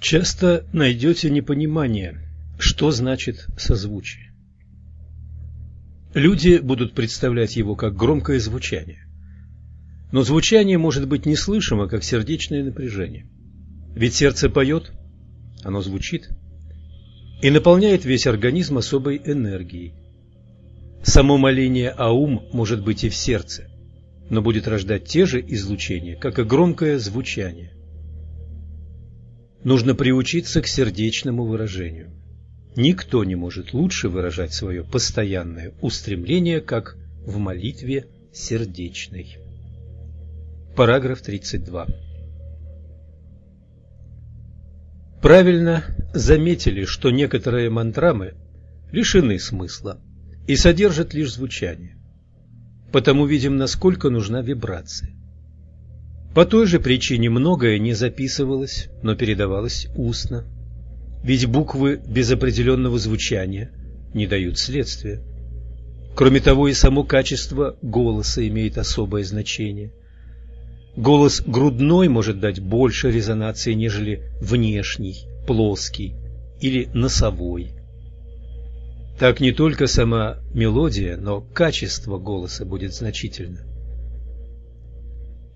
Часто найдете непонимание, что значит созвучие. Люди будут представлять его как громкое звучание. Но звучание может быть неслышимо, как сердечное напряжение. Ведь сердце поет, оно звучит и наполняет весь организм особой энергией. Само моление «Аум» может быть и в сердце, но будет рождать те же излучения, как и громкое звучание. Нужно приучиться к сердечному выражению. Никто не может лучше выражать свое постоянное устремление, как в молитве сердечной. Параграф 32. Правильно заметили, что некоторые мантрамы лишены смысла и содержат лишь звучание. Потому видим, насколько нужна вибрация. По той же причине многое не записывалось, но передавалось устно. Ведь буквы без определенного звучания не дают следствия. Кроме того, и само качество голоса имеет особое значение. Голос грудной может дать больше резонации, нежели внешний, плоский или носовой. Так не только сама мелодия, но качество голоса будет значительно.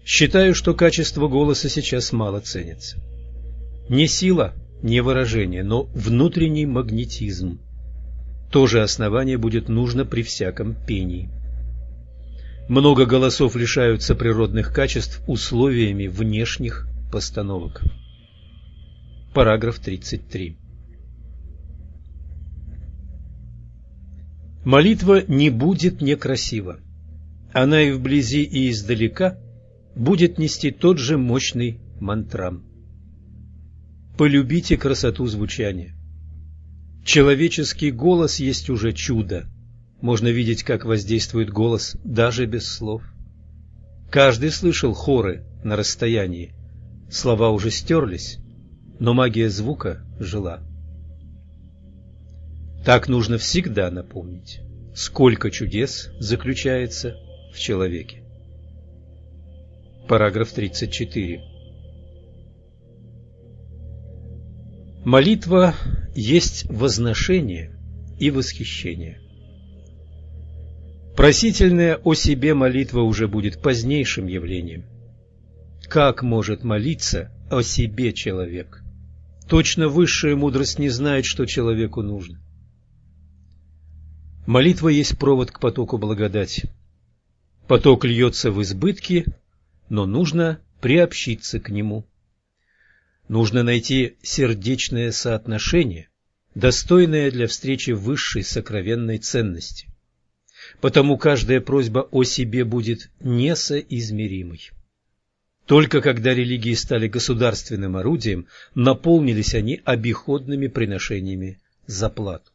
Считаю, что качество голоса сейчас мало ценится. Не сила, не выражение, но внутренний магнетизм. То же основание будет нужно при всяком пении. Много голосов лишаются природных качеств условиями внешних постановок. Параграф 33. Молитва не будет некрасива. Она и вблизи, и издалека будет нести тот же мощный мантрам. Полюбите красоту звучания. Человеческий голос есть уже чудо. Можно видеть, как воздействует голос даже без слов. Каждый слышал хоры на расстоянии. Слова уже стерлись, но магия звука жила. Так нужно всегда напомнить, сколько чудес заключается в человеке. Параграф 34. Молитва есть возношение и восхищение. Просительная о себе молитва уже будет позднейшим явлением. Как может молиться о себе человек? Точно высшая мудрость не знает, что человеку нужно. Молитва есть провод к потоку благодати. Поток льется в избытке, но нужно приобщиться к нему. Нужно найти сердечное соотношение, достойное для встречи высшей сокровенной ценности. Потому каждая просьба о себе будет несоизмеримой. Только когда религии стали государственным орудием, наполнились они обиходными приношениями за плату.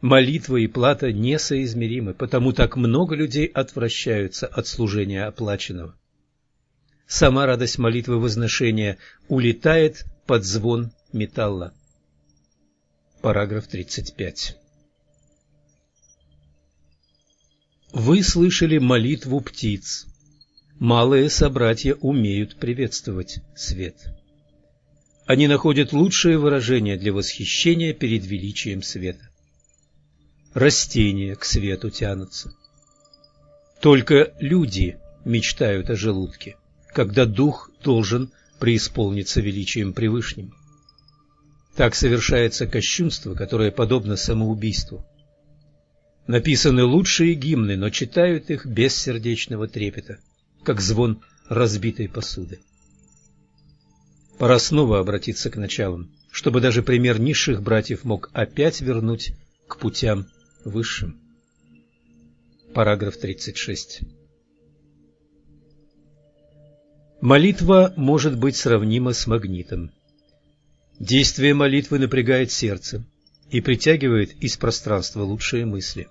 Молитва и плата несоизмеримы, потому так много людей отвращаются от служения оплаченного. Сама радость молитвы возношения улетает под звон металла. Параграф 35. Вы слышали молитву птиц. Малые собратья умеют приветствовать свет. Они находят лучшее выражение для восхищения перед величием света растения к свету тянутся. Только люди мечтают о желудке, когда дух должен преисполниться величием превышним. Так совершается кощунство, которое подобно самоубийству. Написаны лучшие гимны, но читают их без сердечного трепета, как звон разбитой посуды. Пора снова обратиться к началам, чтобы даже пример низших братьев мог опять вернуть к путям высшим. Параграф 36. Молитва может быть сравнима с магнитом. Действие молитвы напрягает сердце и притягивает из пространства лучшие мысли.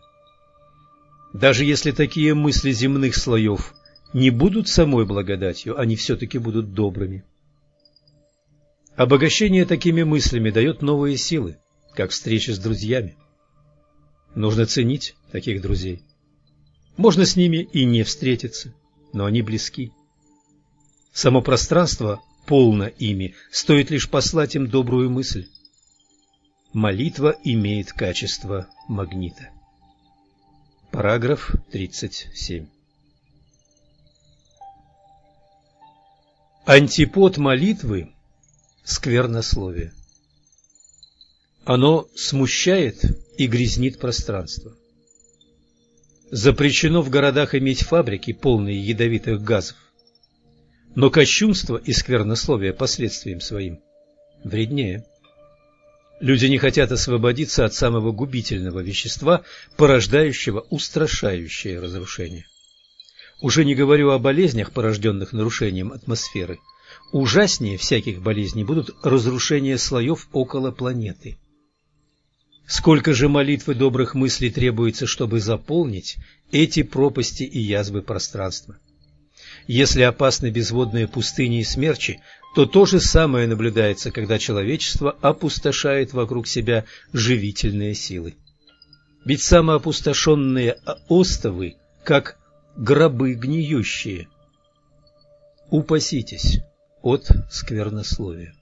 Даже если такие мысли земных слоев не будут самой благодатью, они все-таки будут добрыми. Обогащение такими мыслями дает новые силы, как встреча с друзьями. Нужно ценить таких друзей. Можно с ними и не встретиться, но они близки. Само пространство полно ими, стоит лишь послать им добрую мысль. Молитва имеет качество магнита. Параграф 37 Антипод молитвы – сквернословие. Оно смущает и грязнит пространство. Запрещено в городах иметь фабрики, полные ядовитых газов. Но кощунство и сквернословие последствием своим вреднее. Люди не хотят освободиться от самого губительного вещества, порождающего устрашающее разрушение. Уже не говорю о болезнях, порожденных нарушением атмосферы. Ужаснее всяких болезней будут разрушения слоев около планеты. Сколько же молитв и добрых мыслей требуется, чтобы заполнить эти пропасти и язвы пространства? Если опасны безводные пустыни и смерчи, то то же самое наблюдается, когда человечество опустошает вокруг себя живительные силы. Ведь самоопустошенные остовы, как гробы гниющие. Упаситесь от сквернословия.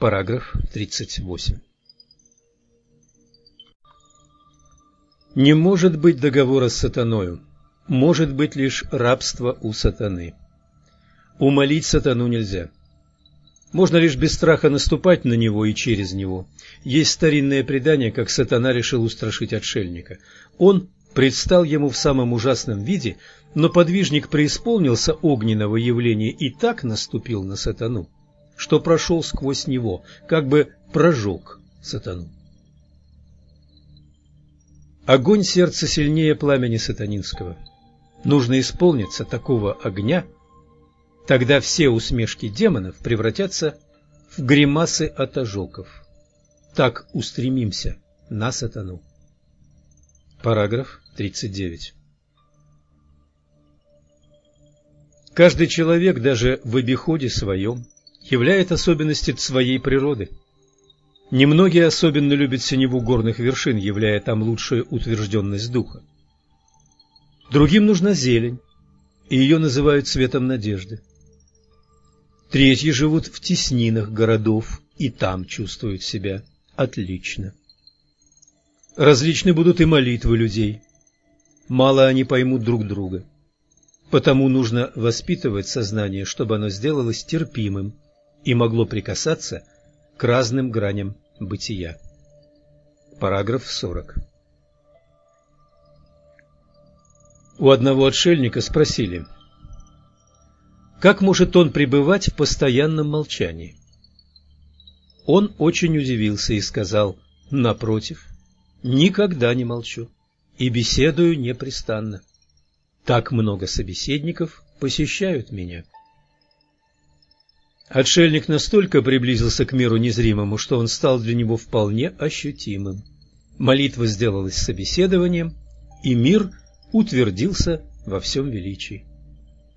Параграф 38 Не может быть договора с сатаною, может быть лишь рабство у сатаны. Умолить сатану нельзя. Можно лишь без страха наступать на него и через него. Есть старинное предание, как сатана решил устрашить отшельника. Он предстал ему в самом ужасном виде, но подвижник преисполнился огненного явления и так наступил на сатану, что прошел сквозь него, как бы прожег сатану. Огонь сердца сильнее пламени сатанинского. Нужно исполниться такого огня, тогда все усмешки демонов превратятся в гримасы от ожогов. Так устремимся на сатану. Параграф 39. Каждый человек даже в обиходе своем являет особенности своей природы – Немногие особенно любят синеву горных вершин, являя там лучшую утвержденность духа. Другим нужна зелень, и ее называют цветом надежды. Третьи живут в теснинах городов и там чувствуют себя отлично. Различны будут и молитвы людей. Мало они поймут друг друга. Потому нужно воспитывать сознание, чтобы оно сделалось терпимым и могло прикасаться к разным граням бытия. Параграф 40 У одного отшельника спросили, как может он пребывать в постоянном молчании? Он очень удивился и сказал, напротив, никогда не молчу и беседую непрестанно. Так много собеседников посещают меня. Отшельник настолько приблизился к миру незримому, что он стал для него вполне ощутимым. Молитва сделалась собеседованием, и мир утвердился во всем величии.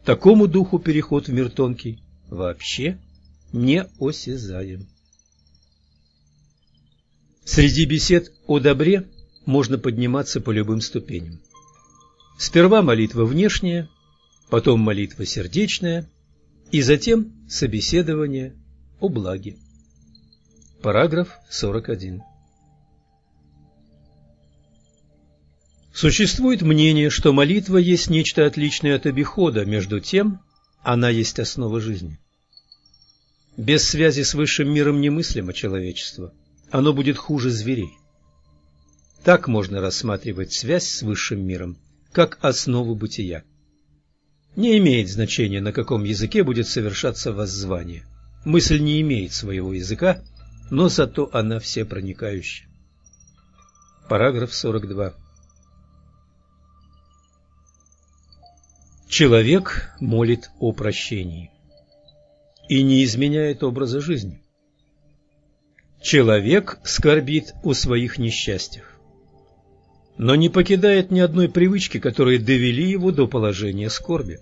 Такому духу переход в мир тонкий вообще не осязаем. Среди бесед о добре можно подниматься по любым ступеням. Сперва молитва внешняя, потом молитва сердечная – и затем собеседование о благе. Параграф 41 Существует мнение, что молитва есть нечто отличное от обихода, между тем она есть основа жизни. Без связи с высшим миром немыслимо человечество, оно будет хуже зверей. Так можно рассматривать связь с высшим миром, как основу бытия. Не имеет значения, на каком языке будет совершаться воззвание. Мысль не имеет своего языка, но зато она всепроникающая. Параграф 42. Человек молит о прощении и не изменяет образа жизни. Человек скорбит о своих несчастьях, но не покидает ни одной привычки, которые довели его до положения скорби.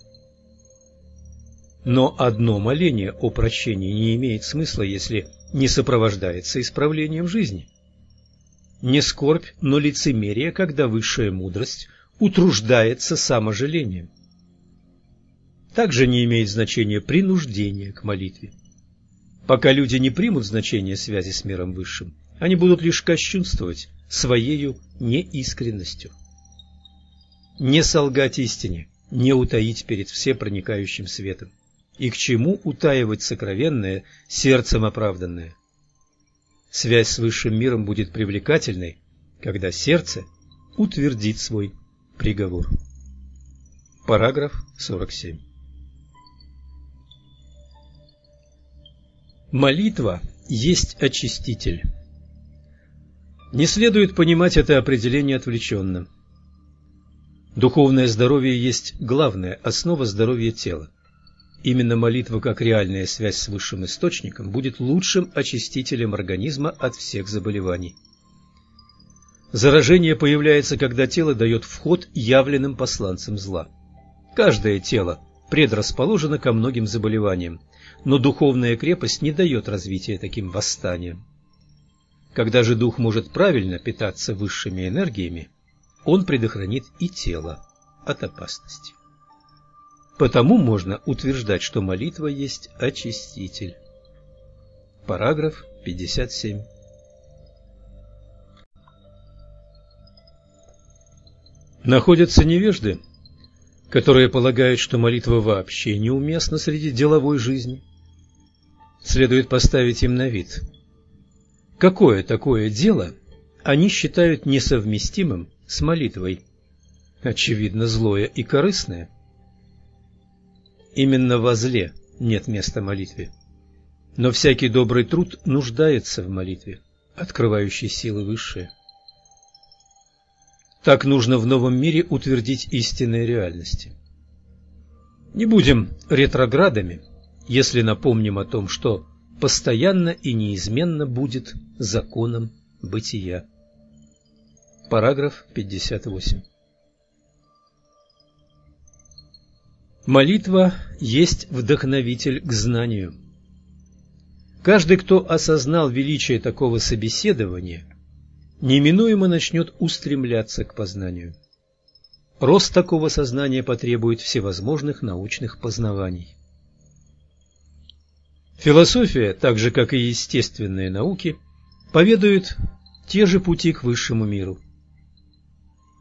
Но одно моление о прощении не имеет смысла, если не сопровождается исправлением жизни. Не скорбь, но лицемерие, когда высшая мудрость утруждается саможалением. также не имеет значения принуждение к молитве. Пока люди не примут значение связи с миром высшим, они будут лишь кощунствовать своею неискренностью. Не солгать истине, не утаить перед всепроникающим светом. И к чему утаивать сокровенное, сердцем оправданное? Связь с высшим миром будет привлекательной, когда сердце утвердит свой приговор. Параграф 47 Молитва есть очиститель. Не следует понимать это определение отвлеченно. Духовное здоровье есть главная основа здоровья тела. Именно молитва как реальная связь с высшим источником будет лучшим очистителем организма от всех заболеваний. Заражение появляется, когда тело дает вход явленным посланцам зла. Каждое тело предрасположено ко многим заболеваниям, но духовная крепость не дает развития таким восстаниям. Когда же дух может правильно питаться высшими энергиями, он предохранит и тело от опасности. Потому можно утверждать, что молитва есть очиститель. Параграф 57. Находятся невежды, которые полагают, что молитва вообще неуместна среди деловой жизни. Следует поставить им на вид – Какое такое дело они считают несовместимым с молитвой? Очевидно, злое и корыстное. Именно во зле нет места молитве. Но всякий добрый труд нуждается в молитве, открывающей силы высшие. Так нужно в новом мире утвердить истинные реальности. Не будем ретроградами, если напомним о том, что постоянно и неизменно будет законом бытия. Параграф 58. Молитва есть вдохновитель к знанию. Каждый, кто осознал величие такого собеседования, неминуемо начнет устремляться к познанию. Рост такого сознания потребует всевозможных научных познаваний. Философия, так же как и естественные науки, поведают те же пути к высшему миру.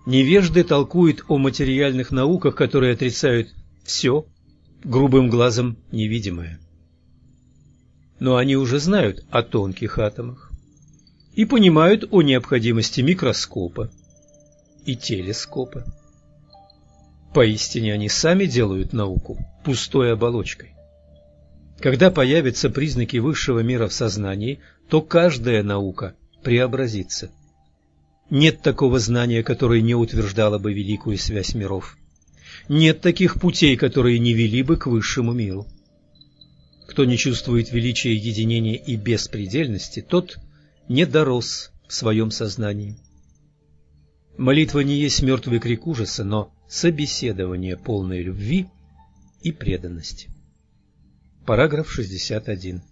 Невежды толкуют о материальных науках, которые отрицают все, грубым глазом невидимое. Но они уже знают о тонких атомах и понимают о необходимости микроскопа и телескопа. Поистине они сами делают науку пустой оболочкой. Когда появятся признаки высшего мира в сознании, то каждая наука преобразится. Нет такого знания, которое не утверждало бы великую связь миров. Нет таких путей, которые не вели бы к высшему миру. Кто не чувствует величия единения и беспредельности, тот не дорос в своем сознании. Молитва не есть мертвый крик ужаса, но собеседование полной любви и преданности. Параграф 61.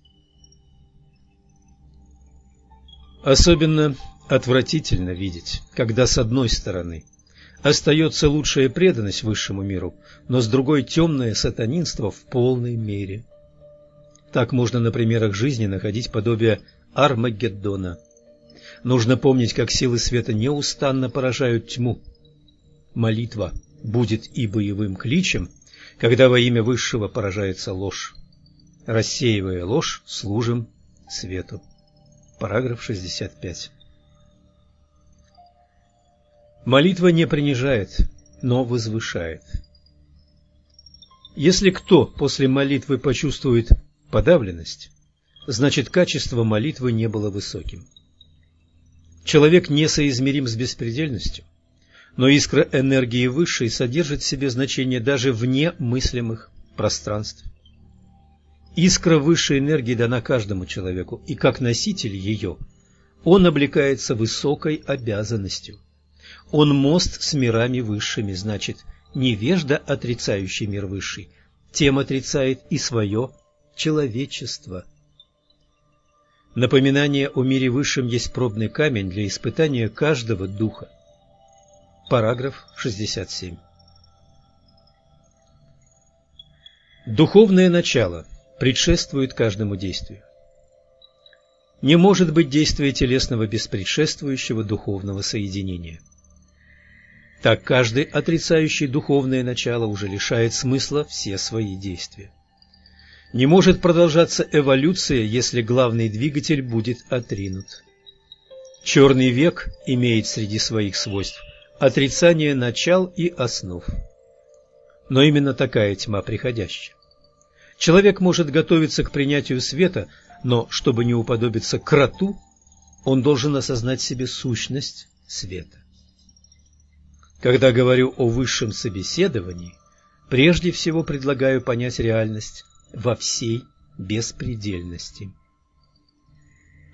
Особенно отвратительно видеть, когда с одной стороны остается лучшая преданность высшему миру, но с другой темное сатанинство в полной мере. Так можно на примерах жизни находить подобие Армагеддона. Нужно помнить, как силы света неустанно поражают тьму. Молитва будет и боевым кличем, когда во имя Высшего поражается ложь рассеивая ложь, служим свету. Параграф 65. Молитва не принижает, но возвышает. Если кто после молитвы почувствует подавленность, значит качество молитвы не было высоким. Человек несоизмерим с беспредельностью, но искра энергии высшей содержит в себе значение даже вне мыслимых пространств. Искра высшей энергии дана каждому человеку, и как носитель ее он облекается высокой обязанностью. Он мост с мирами высшими, значит, невежда, отрицающий мир высший, тем отрицает и свое человечество. Напоминание о мире высшем есть пробный камень для испытания каждого духа. Параграф 67. Духовное начало предшествует каждому действию. Не может быть действия телесного без предшествующего духовного соединения. Так каждый отрицающий духовное начало уже лишает смысла все свои действия. Не может продолжаться эволюция, если главный двигатель будет отринут. Черный век имеет среди своих свойств отрицание начал и основ. Но именно такая тьма приходящая. Человек может готовиться к принятию света, но чтобы не уподобиться кроту, он должен осознать себе сущность света. Когда говорю о высшем собеседовании, прежде всего предлагаю понять реальность во всей беспредельности.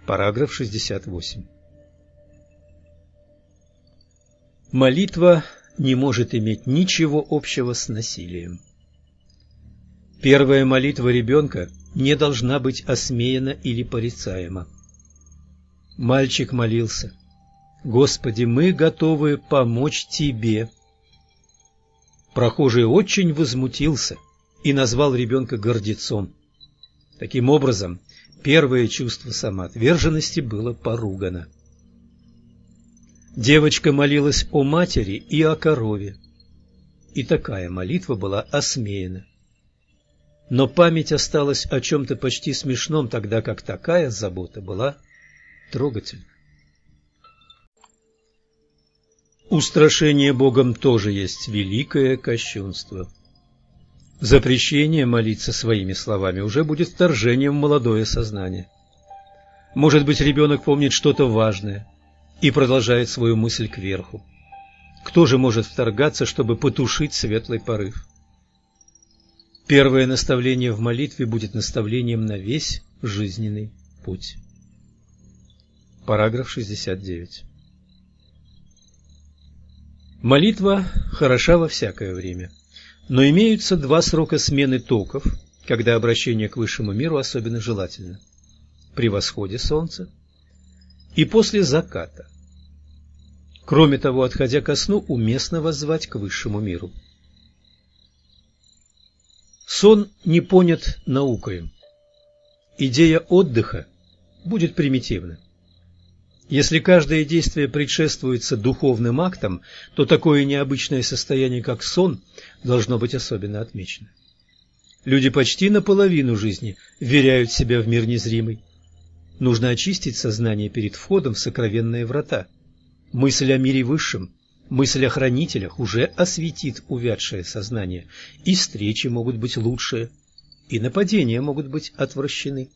Параграф 68. Молитва не может иметь ничего общего с насилием. Первая молитва ребенка не должна быть осмеяна или порицаема. Мальчик молился Господи, мы готовы помочь Тебе. Прохожий очень возмутился и назвал ребенка гордецом. Таким образом, первое чувство самоотверженности было поругано. Девочка молилась о матери и о корове, и такая молитва была осмеяна. Но память осталась о чем-то почти смешном, тогда как такая забота была трогательна. Устрашение Богом тоже есть великое кощунство. Запрещение молиться своими словами уже будет вторжением в молодое сознание. Может быть, ребенок помнит что-то важное и продолжает свою мысль кверху. Кто же может вторгаться, чтобы потушить светлый порыв? Первое наставление в молитве будет наставлением на весь жизненный путь. Параграф 69. Молитва хороша во всякое время, но имеются два срока смены токов, когда обращение к высшему миру особенно желательно. При восходе солнца и после заката. Кроме того, отходя ко сну, уместно воззвать к высшему миру. Сон не понят наукою. Идея отдыха будет примитивна. Если каждое действие предшествуется духовным актам, то такое необычное состояние, как сон, должно быть особенно отмечено. Люди почти наполовину жизни веряют себя в мир незримый. Нужно очистить сознание перед входом в сокровенные врата. Мысль о мире высшем, мысль о хранителях уже осветит увядшее сознание, и встречи могут быть лучшие, и нападения могут быть отвращены.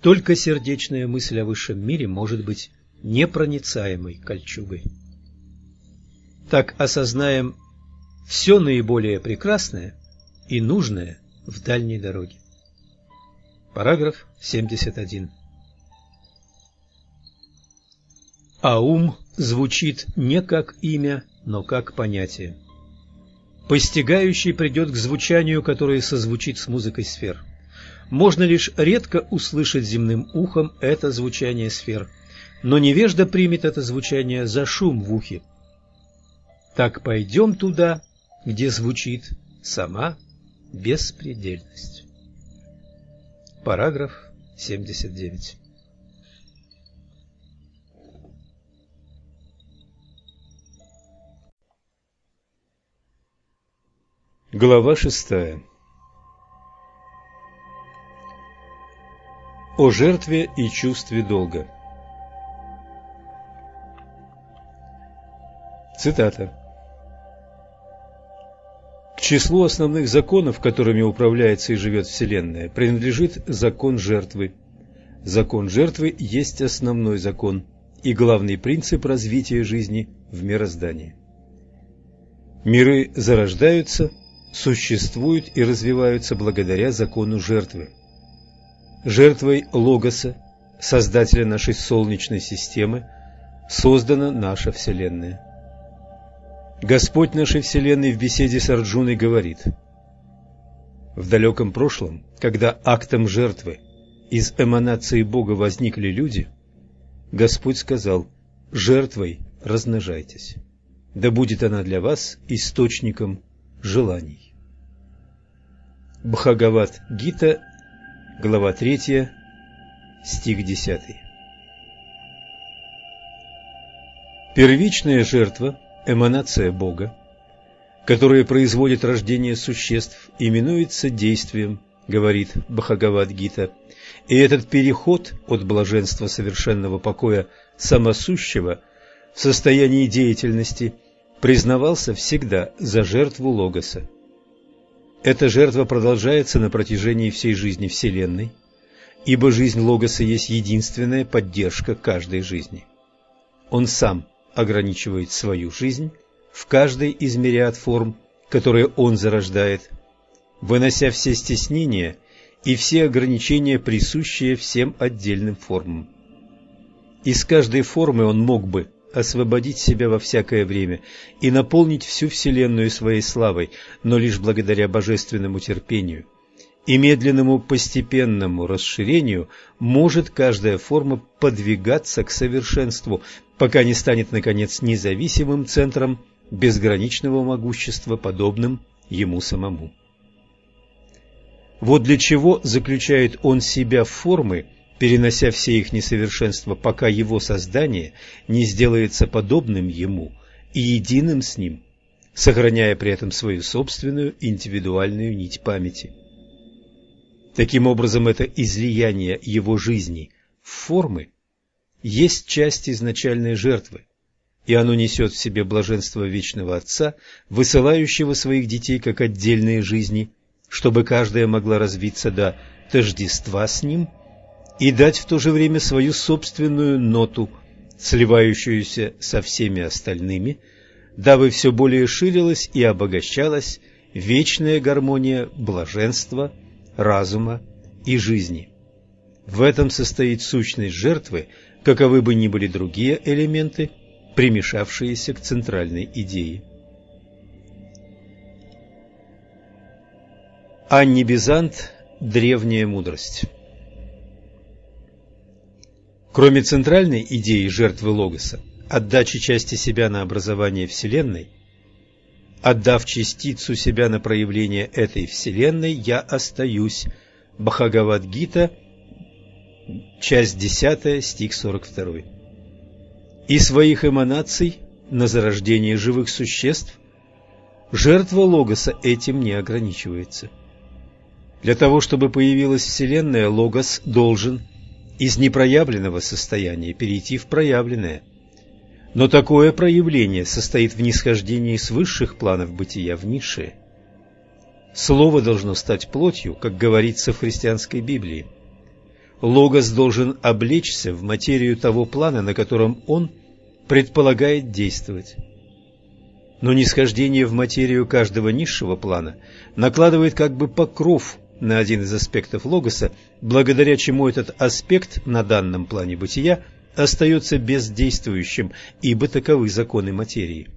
Только сердечная мысль о высшем мире может быть непроницаемой кольчугой. Так осознаем все наиболее прекрасное и нужное в дальней дороге. Параграф 71. А ум звучит не как имя, но как понятие. Постигающий придет к звучанию, которое созвучит с музыкой сфер можно лишь редко услышать земным ухом это звучание сфер, но невежда примет это звучание за шум в ухе. Так пойдем туда, где звучит сама беспредельность. Параграф 79 Глава шестая О жертве и чувстве долга. Цитата. К числу основных законов, которыми управляется и живет Вселенная, принадлежит закон жертвы. Закон жертвы есть основной закон и главный принцип развития жизни в мироздании. Миры зарождаются, существуют и развиваются благодаря закону жертвы. Жертвой Логоса, Создателя нашей Солнечной системы, создана наша Вселенная. Господь нашей Вселенной в беседе с Арджуной говорит, в далеком прошлом, когда актом жертвы из эманации Бога возникли люди, Господь сказал, жертвой размножайтесь, да будет она для вас источником желаний. Бхагават Гита, глава 3, стих 10. Первичная жертва – эманация Бога, которая производит рождение существ, именуется действием, говорит Бхагавад-гита, и этот переход от блаженства совершенного покоя самосущего в состоянии деятельности признавался всегда за жертву Логоса. Эта жертва продолжается на протяжении всей жизни Вселенной, ибо жизнь Логоса есть единственная поддержка каждой жизни. Он сам ограничивает свою жизнь в каждой из мириад форм, которые он зарождает, вынося все стеснения и все ограничения, присущие всем отдельным формам. Из каждой формы он мог бы освободить себя во всякое время и наполнить всю Вселенную своей славой, но лишь благодаря божественному терпению и медленному постепенному расширению может каждая форма подвигаться к совершенству, пока не станет, наконец, независимым центром безграничного могущества, подобным ему самому. Вот для чего заключает он себя в формы, перенося все их несовершенства, пока его создание не сделается подобным ему и единым с ним, сохраняя при этом свою собственную индивидуальную нить памяти. Таким образом, это излияние его жизни в формы есть часть изначальной жертвы, и оно несет в себе блаженство вечного Отца, высылающего своих детей как отдельные жизни, чтобы каждая могла развиться до тождества с Ним и дать в то же время свою собственную ноту, сливающуюся со всеми остальными, дабы все более ширилась и обогащалась вечная гармония блаженства, разума и жизни. В этом состоит сущность жертвы, каковы бы ни были другие элементы, примешавшиеся к центральной идее. Анни Бизант «Древняя мудрость» Кроме центральной идеи жертвы Логоса, отдачи части себя на образование Вселенной, отдав частицу себя на проявление этой Вселенной, я остаюсь. Бхагавад-гита, часть 10, стих 42. И своих эманаций на зарождение живых существ жертва Логоса этим не ограничивается. Для того, чтобы появилась Вселенная, Логос должен из непроявленного состояния перейти в проявленное. Но такое проявление состоит в нисхождении с высших планов бытия в низшие. Слово должно стать плотью, как говорится в христианской Библии. Логос должен облечься в материю того плана, на котором он предполагает действовать. Но нисхождение в материю каждого низшего плана накладывает как бы покров на один из аспектов логоса, благодаря чему этот аспект на данном плане бытия остается бездействующим, ибо таковы законы материи.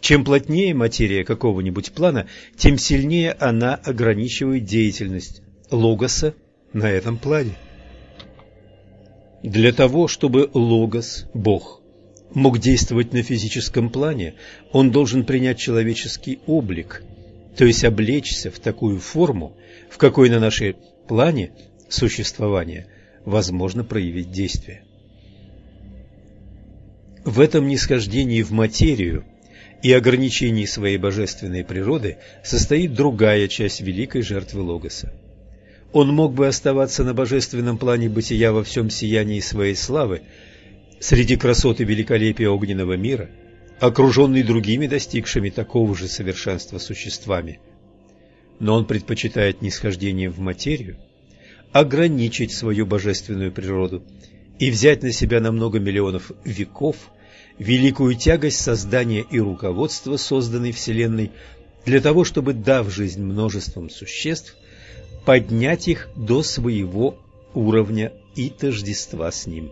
Чем плотнее материя какого-нибудь плана, тем сильнее она ограничивает деятельность логоса на этом плане. Для того, чтобы логос, Бог, мог действовать на физическом плане, он должен принять человеческий облик, то есть облечься в такую форму, в какой на нашей плане существования возможно проявить действие. В этом нисхождении в материю и ограничении своей божественной природы состоит другая часть великой жертвы Логоса. Он мог бы оставаться на божественном плане бытия во всем сиянии своей славы, среди красоты великолепия огненного мира, окруженный другими достигшими такого же совершенства существами – но он предпочитает нисхождение в материю, ограничить свою божественную природу и взять на себя на много миллионов веков великую тягость создания и руководства созданной Вселенной для того, чтобы, дав жизнь множеством существ, поднять их до своего уровня и тождества с ним.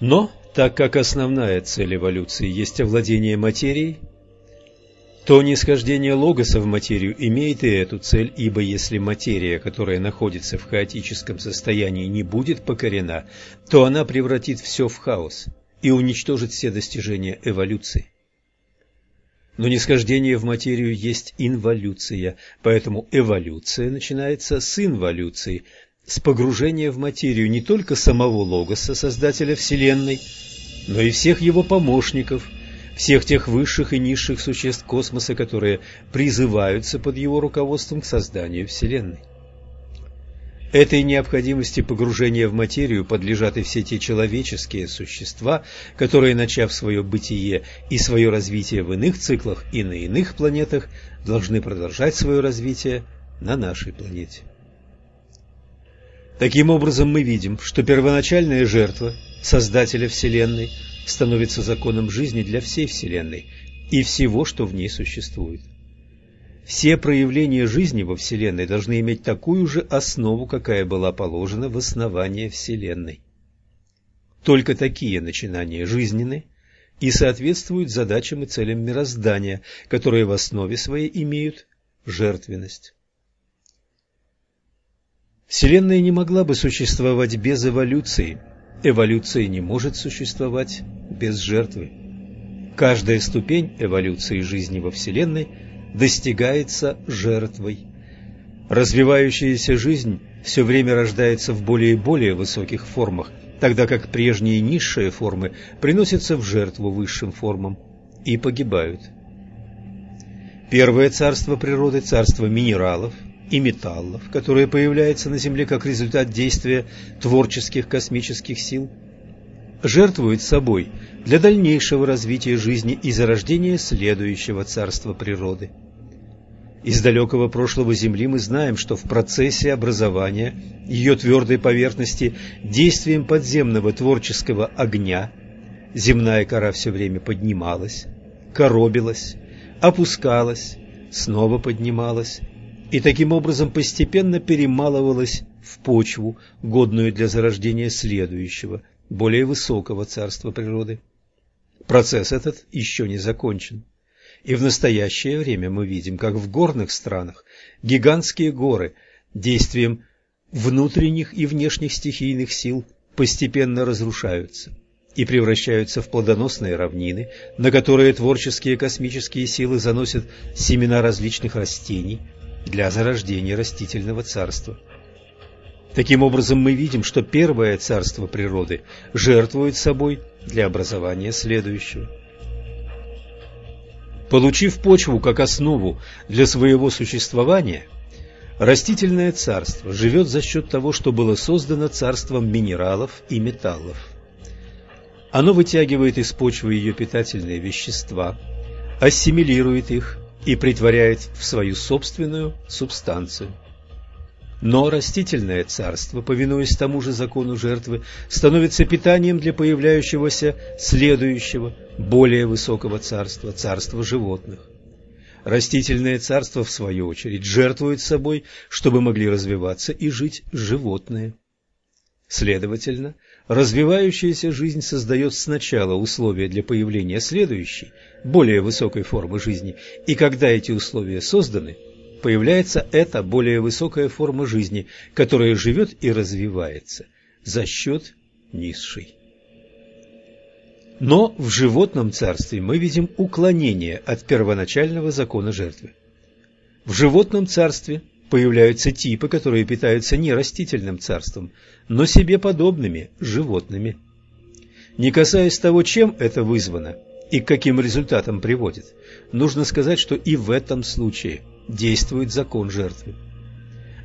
Но, так как основная цель эволюции есть овладение материей, то нисхождение логоса в материю имеет и эту цель, ибо если материя, которая находится в хаотическом состоянии, не будет покорена, то она превратит все в хаос и уничтожит все достижения эволюции. Но нисхождение в материю есть инволюция, поэтому эволюция начинается с инволюции, с погружения в материю не только самого Логоса, Создателя Вселенной, но и всех его помощников, всех тех высших и низших существ космоса, которые призываются под его руководством к созданию Вселенной. Этой необходимости погружения в материю подлежат и все те человеческие существа, которые, начав свое бытие и свое развитие в иных циклах и на иных планетах, должны продолжать свое развитие на нашей планете. Таким образом, мы видим, что первоначальная жертва Создателя Вселенной становится законом жизни для всей Вселенной и всего, что в ней существует. Все проявления жизни во Вселенной должны иметь такую же основу, какая была положена в основание Вселенной. Только такие начинания жизненны и соответствуют задачам и целям мироздания, которые в основе своей имеют жертвенность. Вселенная не могла бы существовать без эволюции. Эволюция не может существовать без жертвы. Каждая ступень эволюции жизни во Вселенной – достигается жертвой. Развивающаяся жизнь все время рождается в более и более высоких формах, тогда как прежние низшие формы приносятся в жертву высшим формам и погибают. Первое царство природы – царство минералов и металлов, которое появляется на Земле как результат действия творческих космических сил, жертвует собой для дальнейшего развития жизни и зарождения следующего царства природы – из далекого прошлого Земли мы знаем, что в процессе образования ее твердой поверхности действием подземного творческого огня земная кора все время поднималась, коробилась, опускалась, снова поднималась и таким образом постепенно перемалывалась в почву, годную для зарождения следующего, более высокого царства природы. Процесс этот еще не закончен. И в настоящее время мы видим, как в горных странах гигантские горы действием внутренних и внешних стихийных сил постепенно разрушаются и превращаются в плодоносные равнины, на которые творческие космические силы заносят семена различных растений для зарождения растительного царства. Таким образом, мы видим, что первое царство природы жертвует собой для образования следующего. Получив почву как основу для своего существования, растительное царство живет за счет того, что было создано царством минералов и металлов. Оно вытягивает из почвы ее питательные вещества, ассимилирует их и притворяет в свою собственную субстанцию. Но растительное царство, повинуясь тому же закону жертвы, становится питанием для появляющегося следующего, более высокого царства, царства животных. Растительное царство, в свою очередь, жертвует собой, чтобы могли развиваться и жить животные. Следовательно, развивающаяся жизнь создает сначала условия для появления следующей, более высокой формы жизни, и когда эти условия созданы – появляется эта более высокая форма жизни, которая живет и развивается за счет низшей. Но в животном царстве мы видим уклонение от первоначального закона жертвы. В животном царстве появляются типы, которые питаются не растительным царством, но себе подобными животными. Не касаясь того, чем это вызвано и к каким результатам приводит, нужно сказать, что и в этом случае действует закон жертвы.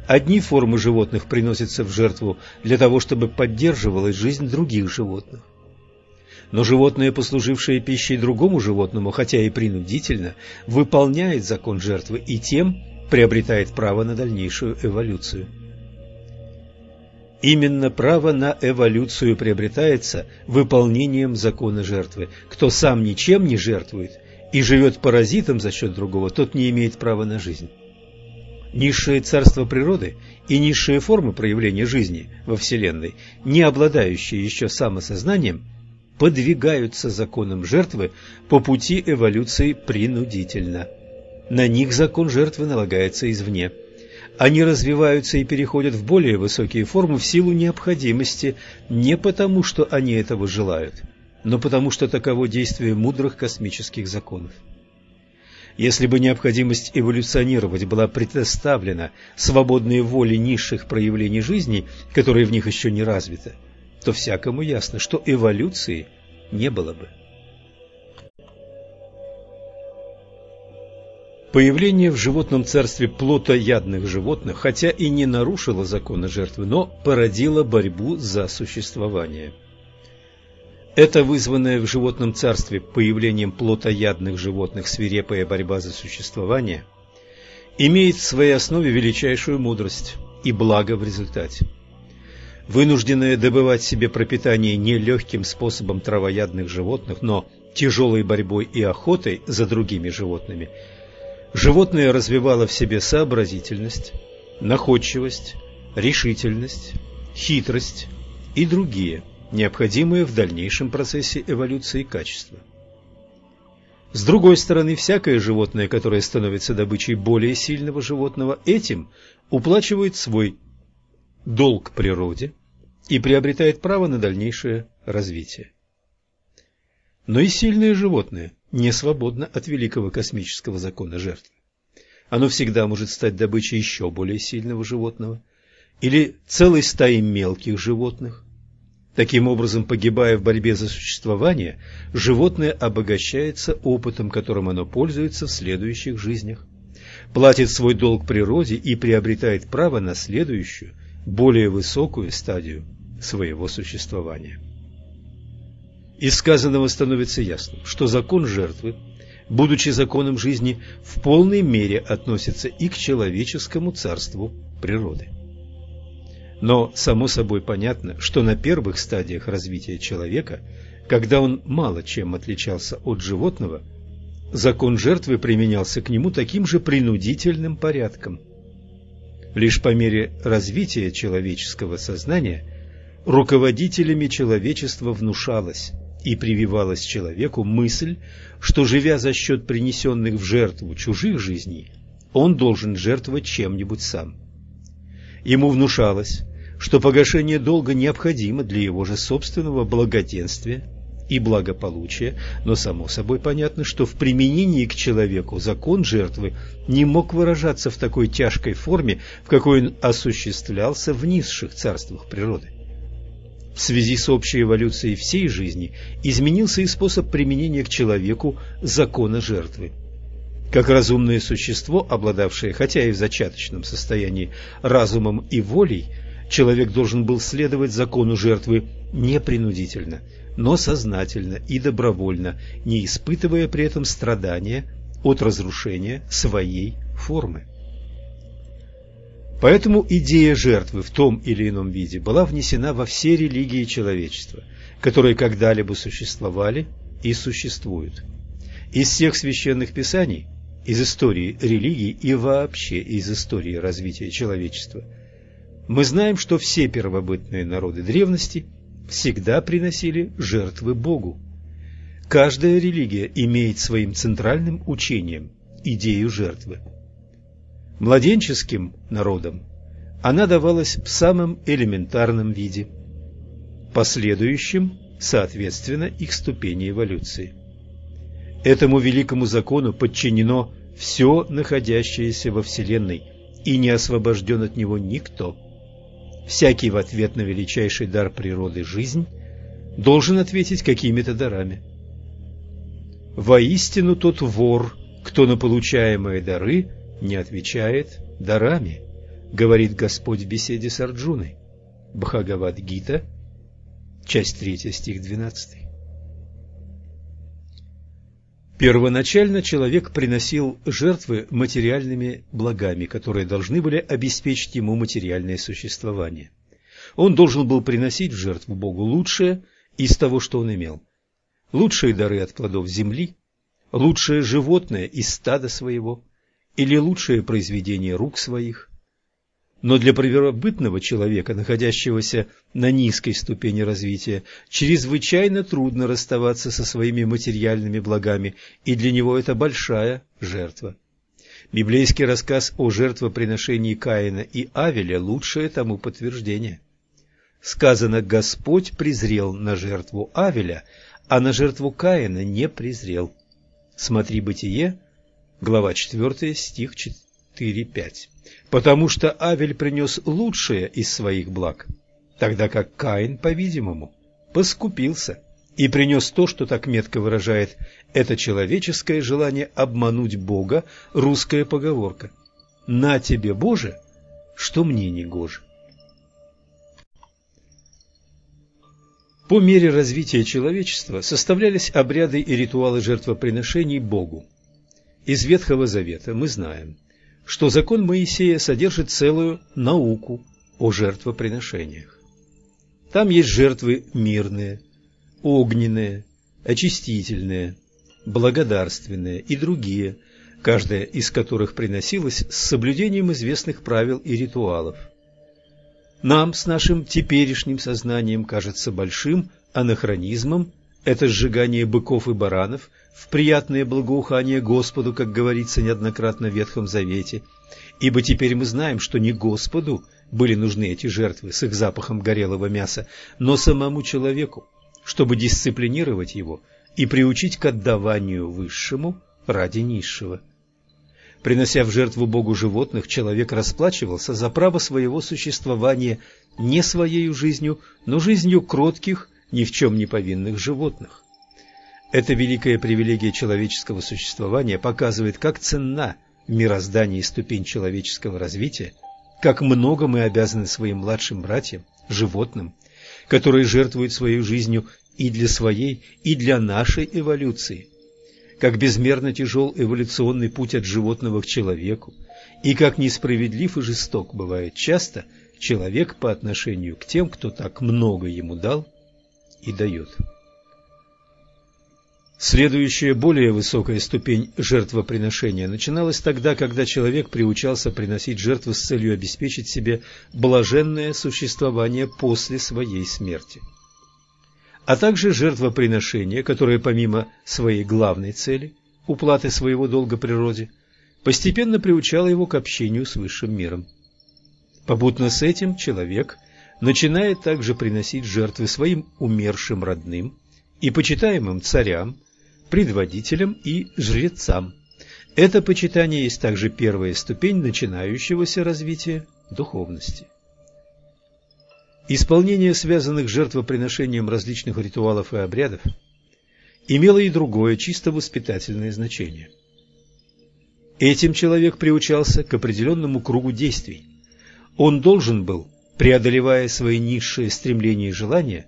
Одни формы животных приносятся в жертву для того, чтобы поддерживалась жизнь других животных. Но животное, послужившее пищей другому животному, хотя и принудительно, выполняет закон жертвы и тем приобретает право на дальнейшую эволюцию. Именно право на эволюцию приобретается выполнением закона жертвы. Кто сам ничем не жертвует, и живет паразитом за счет другого, тот не имеет права на жизнь. Низшее царство природы и низшие формы проявления жизни во Вселенной, не обладающие еще самосознанием, подвигаются законам жертвы по пути эволюции принудительно. На них закон жертвы налагается извне. Они развиваются и переходят в более высокие формы в силу необходимости, не потому, что они этого желают – но потому что таково действие мудрых космических законов. Если бы необходимость эволюционировать была предоставлена свободной воле низших проявлений жизни, которые в них еще не развиты, то всякому ясно, что эволюции не было бы. Появление в животном царстве плотоядных животных, хотя и не нарушило законы жертвы, но породило борьбу за существование. Это вызванное в животном царстве появлением плотоядных животных свирепая борьба за существование имеет в своей основе величайшую мудрость и благо в результате. Вынужденное добывать себе пропитание не легким способом травоядных животных, но тяжелой борьбой и охотой за другими животными – Животное развивало в себе сообразительность, находчивость, решительность, хитрость и другие, необходимые в дальнейшем процессе эволюции качества. С другой стороны, всякое животное, которое становится добычей более сильного животного, этим уплачивает свой долг природе и приобретает право на дальнейшее развитие. Но и сильное животное не свободно от великого космического закона жертвы. Оно всегда может стать добычей еще более сильного животного или целой стаи мелких животных. Таким образом, погибая в борьбе за существование, животное обогащается опытом, которым оно пользуется в следующих жизнях, платит свой долг природе и приобретает право на следующую, более высокую стадию своего существования. Из сказанного становится ясно, что закон жертвы, будучи законом жизни, в полной мере относится и к человеческому царству природы. Но само собой понятно, что на первых стадиях развития человека, когда он мало чем отличался от животного, закон жертвы применялся к нему таким же принудительным порядком. Лишь по мере развития человеческого сознания руководителями человечества внушалось – и прививалась человеку мысль, что, живя за счет принесенных в жертву чужих жизней, он должен жертвовать чем-нибудь сам. Ему внушалось, что погашение долга необходимо для его же собственного благоденствия и благополучия, но само собой понятно, что в применении к человеку закон жертвы не мог выражаться в такой тяжкой форме, в какой он осуществлялся в низших царствах природы. В связи с общей эволюцией всей жизни изменился и способ применения к человеку закона жертвы. Как разумное существо, обладавшее, хотя и в зачаточном состоянии, разумом и волей, человек должен был следовать закону жертвы непринудительно, но сознательно и добровольно, не испытывая при этом страдания от разрушения своей формы. Поэтому идея жертвы в том или ином виде была внесена во все религии человечества, которые когда-либо существовали и существуют. Из всех священных писаний, из истории религии и вообще из истории развития человечества, мы знаем, что все первобытные народы древности всегда приносили жертвы Богу. Каждая религия имеет своим центральным учением идею жертвы. Младенческим народам она давалась в самом элементарном виде, последующим, соответственно, их ступени эволюции. Этому великому закону подчинено все находящееся во Вселенной, и не освобожден от него никто. Всякий в ответ на величайший дар природы жизнь должен ответить какими-то дарами. Воистину тот вор, кто на получаемые дары не отвечает дарами, говорит Господь в беседе с Арджуной. Бхагавад-гита, часть 3, стих 12. Первоначально человек приносил жертвы материальными благами, которые должны были обеспечить ему материальное существование. Он должен был приносить в жертву Богу лучшее из того, что он имел. Лучшие дары от плодов земли, лучшее животное из стада своего – или лучшее произведение рук своих. Но для первобытного человека, находящегося на низкой ступени развития, чрезвычайно трудно расставаться со своими материальными благами, и для него это большая жертва. Библейский рассказ о жертвоприношении Каина и Авеля – лучшее тому подтверждение. Сказано, Господь презрел на жертву Авеля, а на жертву Каина не презрел. Смотри Бытие, Глава 4, стих 4-5. Потому что Авель принес лучшее из своих благ, тогда как Каин, по-видимому, поскупился и принес то, что так метко выражает это человеческое желание обмануть Бога, русская поговорка «На тебе, Боже, что мне не гоже». По мере развития человечества составлялись обряды и ритуалы жертвоприношений Богу. Из Ветхого Завета мы знаем, что закон Моисея содержит целую науку о жертвоприношениях. Там есть жертвы мирные, огненные, очистительные, благодарственные и другие, каждая из которых приносилась с соблюдением известных правил и ритуалов. Нам с нашим теперешним сознанием кажется большим анахронизмом это сжигание быков и баранов в приятное благоухание Господу, как говорится неоднократно в Ветхом Завете, ибо теперь мы знаем, что не Господу были нужны эти жертвы с их запахом горелого мяса, но самому человеку, чтобы дисциплинировать его и приучить к отдаванию высшему ради низшего. Принося в жертву Богу животных, человек расплачивался за право своего существования не своей жизнью, но жизнью кротких, ни в чем не повинных животных. Эта великая привилегия человеческого существования показывает, как ценна в мироздании ступень человеческого развития, как много мы обязаны своим младшим братьям, животным, которые жертвуют своей жизнью и для своей, и для нашей эволюции – как безмерно тяжел эволюционный путь от животного к человеку, и как несправедлив и жесток бывает часто человек по отношению к тем, кто так много ему дал и дает. Следующая, более высокая ступень жертвоприношения начиналась тогда, когда человек приучался приносить жертвы с целью обеспечить себе блаженное существование после своей смерти – а также жертвоприношение, которое помимо своей главной цели – уплаты своего долга природе, постепенно приучало его к общению с высшим миром. Попутно с этим человек начинает также приносить жертвы своим умершим родным и почитаемым царям, предводителям и жрецам. Это почитание есть также первая ступень начинающегося развития духовности. Исполнение связанных жертвоприношением различных ритуалов и обрядов имело и другое, чисто воспитательное значение. Этим человек приучался к определенному кругу действий. Он должен был, преодолевая свои низшие стремления и желания,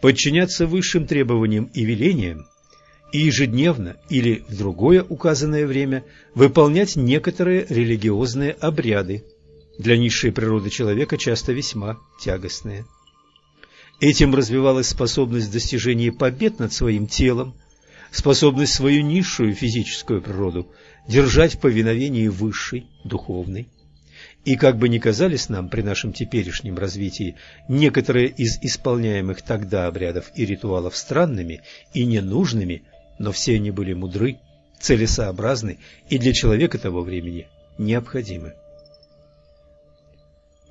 подчиняться высшим требованиям и велениям и ежедневно или в другое указанное время выполнять некоторые религиозные обряды, для низшей природы человека часто весьма тягостные. Этим развивалась способность достижения побед над своим телом, способность свою низшую физическую природу держать в повиновении высшей, духовной. И как бы ни казались нам при нашем теперешнем развитии некоторые из исполняемых тогда обрядов и ритуалов странными и ненужными, но все они были мудры, целесообразны и для человека того времени необходимы.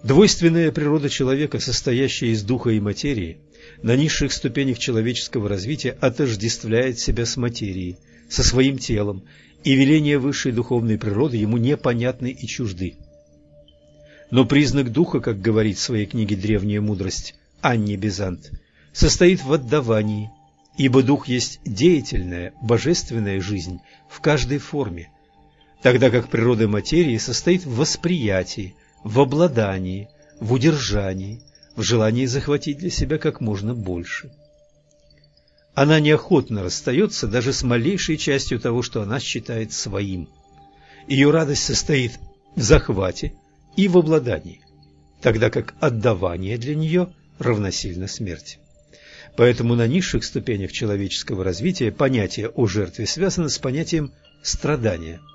Двойственная природа человека, состоящая из духа и материи, на низших ступенях человеческого развития отождествляет себя с материей, со своим телом, и веления высшей духовной природы ему непонятны и чужды. Но признак духа, как говорит в своей книге «Древняя мудрость» Анни Безант, состоит в отдавании, ибо дух есть деятельная, божественная жизнь в каждой форме, тогда как природа материи состоит в восприятии, в обладании, в удержании, в желании захватить для себя как можно больше. Она неохотно расстается даже с малейшей частью того, что она считает своим. Ее радость состоит в захвате и в обладании, тогда как отдавание для нее равносильно смерти. Поэтому на низших ступенях человеческого развития понятие о жертве связано с понятием страдания –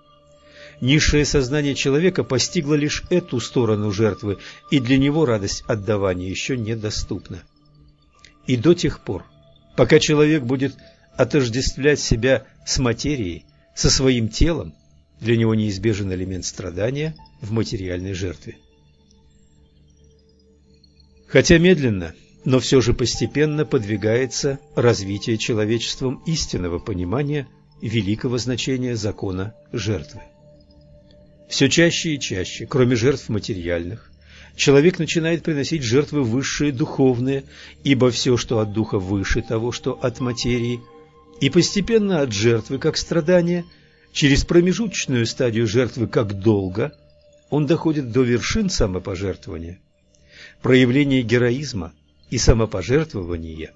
Низшее сознание человека постигло лишь эту сторону жертвы, и для него радость отдавания еще недоступна. И до тех пор, пока человек будет отождествлять себя с материей, со своим телом, для него неизбежен элемент страдания в материальной жертве. Хотя медленно, но все же постепенно подвигается развитие человечеством истинного понимания великого значения закона жертвы. Все чаще и чаще, кроме жертв материальных, человек начинает приносить жертвы высшие духовные, ибо все, что от духа выше того, что от материи, и постепенно от жертвы как страдания, через промежуточную стадию жертвы как долга, он доходит до вершин самопожертвования. Проявление героизма и самопожертвования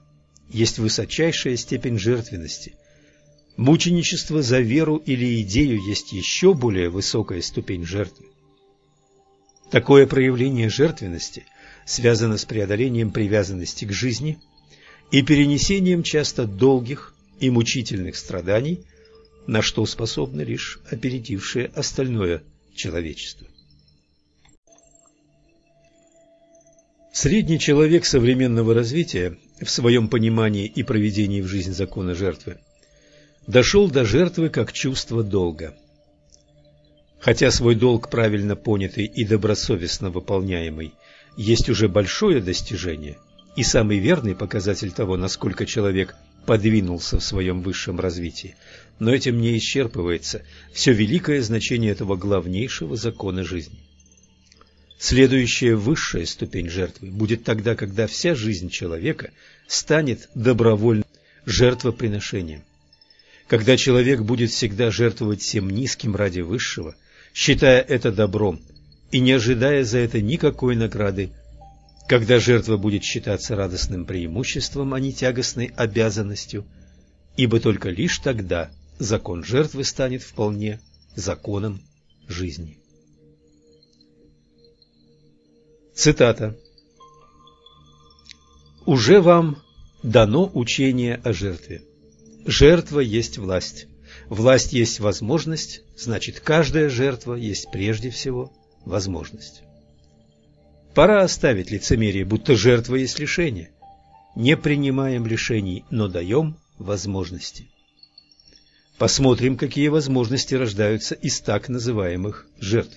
есть высочайшая степень жертвенности. Мученичество за веру или идею есть еще более высокая ступень жертвы. Такое проявление жертвенности связано с преодолением привязанности к жизни и перенесением часто долгих и мучительных страданий, на что способно лишь опередившее остальное человечество. Средний человек современного развития в своем понимании и проведении в жизнь закона жертвы дошел до жертвы как чувства долга – Хотя свой долг правильно понятый и добросовестно выполняемый есть уже большое достижение и самый верный показатель того, насколько человек подвинулся в своем высшем развитии, но этим не исчерпывается все великое значение этого главнейшего закона жизни. Следующая высшая ступень жертвы будет тогда, когда вся жизнь человека станет добровольным жертвоприношением. Когда человек будет всегда жертвовать всем низким ради высшего – считая это добром и не ожидая за это никакой награды, когда жертва будет считаться радостным преимуществом, а не тягостной обязанностью, ибо только лишь тогда закон жертвы станет вполне законом жизни. Цитата. «Уже вам дано учение о жертве. Жертва есть власть. Власть есть возможность, значит, каждая жертва есть прежде всего возможность. Пора оставить лицемерие, будто жертва есть лишение. Не принимаем лишений, но даем возможности. Посмотрим, какие возможности рождаются из так называемых жертв.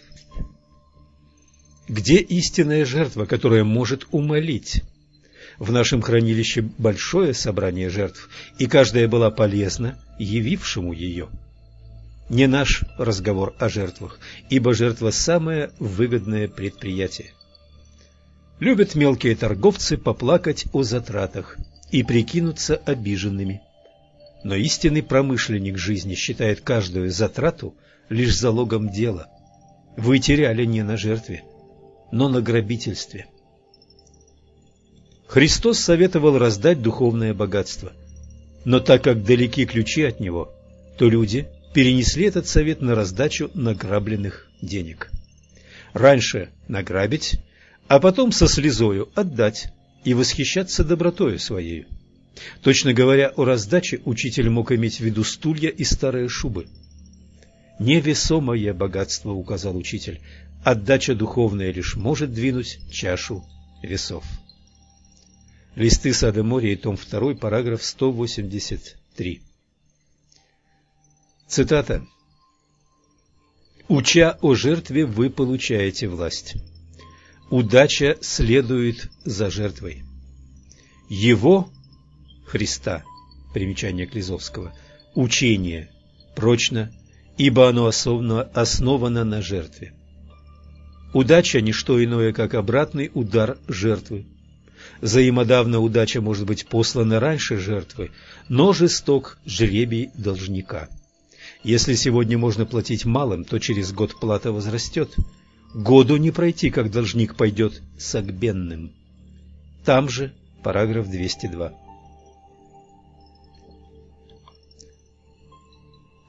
Где истинная жертва, которая может умолить? В нашем хранилище большое собрание жертв, и каждая была полезна явившему ее. Не наш разговор о жертвах, ибо жертва – самое выгодное предприятие. Любят мелкие торговцы поплакать о затратах и прикинуться обиженными. Но истинный промышленник жизни считает каждую затрату лишь залогом дела. Вы теряли не на жертве, но на грабительстве. Христос советовал раздать духовное богатство. Но так как далеки ключи от него, то люди перенесли этот совет на раздачу награбленных денег. Раньше награбить, а потом со слезою отдать и восхищаться добротою своей. Точно говоря о раздаче, учитель мог иметь в виду стулья и старые шубы. «Невесомое богатство», — указал учитель, — «отдача духовная лишь может двинуть чашу весов». Листы сада моря том 2, параграф 183. Цитата. «Уча о жертве, вы получаете власть. Удача следует за жертвой. Его, Христа, примечание Клизовского, учение прочно, ибо оно основано, основано на жертве. Удача – не что иное, как обратный удар жертвы. Взаимодавно удача может быть послана раньше жертвы, но жесток жребий должника. Если сегодня можно платить малым, то через год плата возрастет. Году не пройти, как должник пойдет согбенным. Там же параграф 202.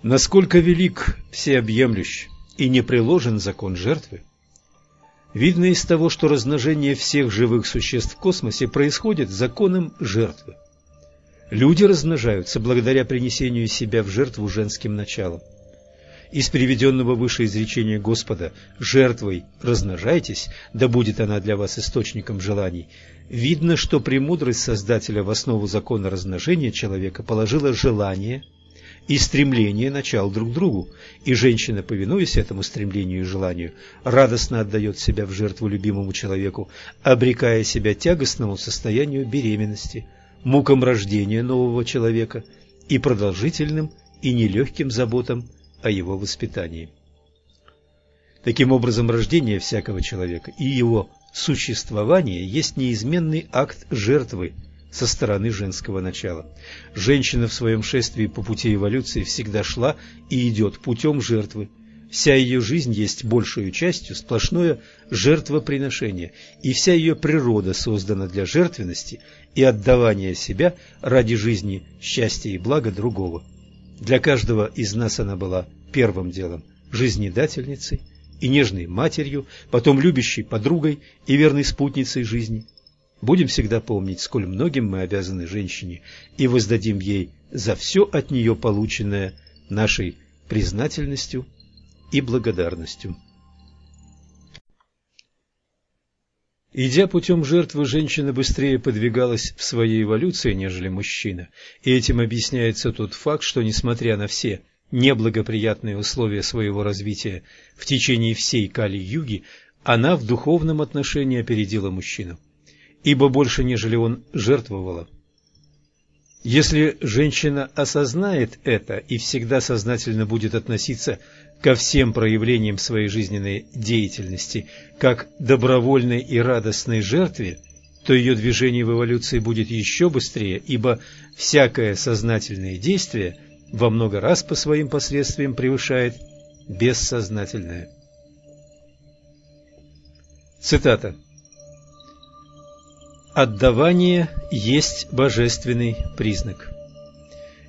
Насколько велик, всеобъемлющ и непреложен закон жертвы, видно из того, что размножение всех живых существ в космосе происходит законом жертвы. Люди размножаются благодаря принесению себя в жертву женским началом. Из приведенного выше изречения Господа «жертвой размножайтесь, да будет она для вас источником желаний», видно, что премудрость Создателя в основу закона размножения человека положила желание – и стремление начал друг другу, и женщина, повинуясь этому стремлению и желанию, радостно отдает себя в жертву любимому человеку, обрекая себя тягостному состоянию беременности, мукам рождения нового человека и продолжительным и нелегким заботам о его воспитании. Таким образом, рождение всякого человека и его существование есть неизменный акт жертвы со стороны женского начала. Женщина в своем шествии по пути эволюции всегда шла и идет путем жертвы. Вся ее жизнь есть большую частью сплошное жертвоприношение, и вся ее природа создана для жертвенности и отдавания себя ради жизни, счастья и блага другого. Для каждого из нас она была первым делом жизнедательницей и нежной матерью, потом любящей подругой и верной спутницей жизни. Будем всегда помнить, сколь многим мы обязаны женщине, и воздадим ей за все от нее полученное нашей признательностью и благодарностью. Идя путем жертвы, женщина быстрее подвигалась в своей эволюции, нежели мужчина, и этим объясняется тот факт, что, несмотря на все неблагоприятные условия своего развития в течение всей Кали-юги, она в духовном отношении опередила мужчину, ибо больше, нежели он, жертвовала. Если женщина осознает это и всегда сознательно будет относиться ко всем проявлениям своей жизненной деятельности как добровольной и радостной жертве, то ее движение в эволюции будет еще быстрее, ибо всякое сознательное действие во много раз по своим последствиям превышает бессознательное. Цитата. «Отдавание есть божественный признак».